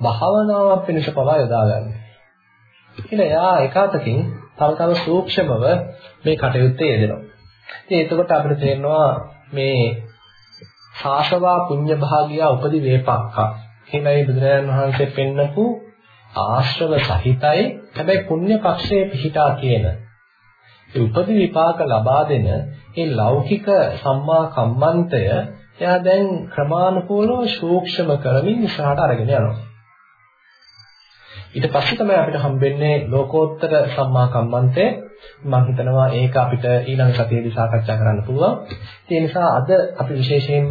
භාවනාවක් වෙනස පවා යොදාගන්නේ. කියලා එයා එකතකින් තව තව සූක්ෂමව මේ කටයුත්තේ යෙදෙනවා. ඉතින් එතකොට අපිට තේරෙනවා මේ සාසවා පුඤ්ඤ භාගියා උපදි වේපක්ඛා කියලා මේ බුදුරජාණන් වහන්සේ පෙන්නපු ආශ්‍රව සහිතයි. හැබැයි පුණ්‍ය පක්ෂයේ පිහිටා කියන ඒ උපදි විපාක ලබා දෙන ඒ ලෞකික සම්මා කම්මන්තය එයා දැන් ක්‍රමානුකූලව සූක්ෂම කරමින් ඉස්සරහට අරගෙන යනවා. ඊට පස්සේ තමයි අපිට හම්බෙන්නේ ලෝකෝත්තර සම්මා කම්මන්තේ මම හිතනවා ඒක අපිට ඊළඟ සතියේදී සාකච්ඡා කරන්න පුළුවන්. ඒ නිසා අද අපි විශේෂයෙන්ම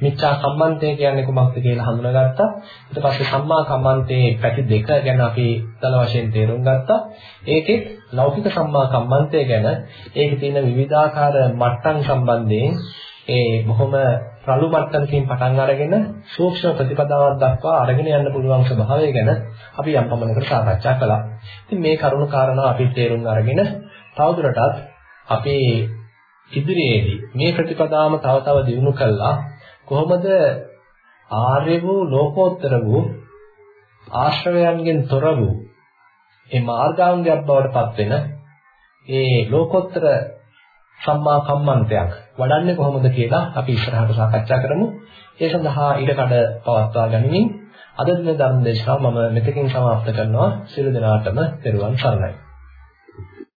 මිච්ඡා කම්මන්තය කියන්නේ කුමක්ද කියලා හඳුනාගත්තා. ඊට පස්සේ සම්මා කම්මන්තේ පැති දෙක ගැන අපි දල වශයෙන් තේරුම් ගත්තා. ඒකෙත් ලෞකික සම්මා කම්මන්තය ගැන ඒකේ තියෙන විවිධාකාර මට්ටම් සම්බන්ධයෙන් ඒ බොහොම රළු මට්ටමකින් පටන් අරගෙන සූක්ෂම ප්‍රතිපදාවක් දක්වා අරගෙන යන්න පුළුවන් ස්වභාවය ගැන අපි යම් පමණකට සාකච්ඡා කළා. ඉතින් මේ කරුණු කාරණා අපි තේරුම් අරගෙන තවදුරටත් අපි ඉදිරියේදී මේ ප්‍රතිපදාවම තව තව දියුණු කළා කොහොමද ආර්ය වූ ලෝකෝත්තර වූ ආශ්‍රවයන්ගෙන් තොර වූ ඒ මාර්ගාංගයක් බවට පත් වෙන ඒ ලෝකෝත්තර සම්මා කම්මන්තයක් වඩන්නේ කොහොමද කියලා අපි ඉස්සරහට සාකච්ඡා කරමු. ඒ සඳහා ඊට කඩ පවත්වා ගනිමින් අද දින ධර්ම දේශනාව මම මෙතකින් සමාප්ත කරනවා. සියලු දෙනාටම පෙරවන් සරණයි.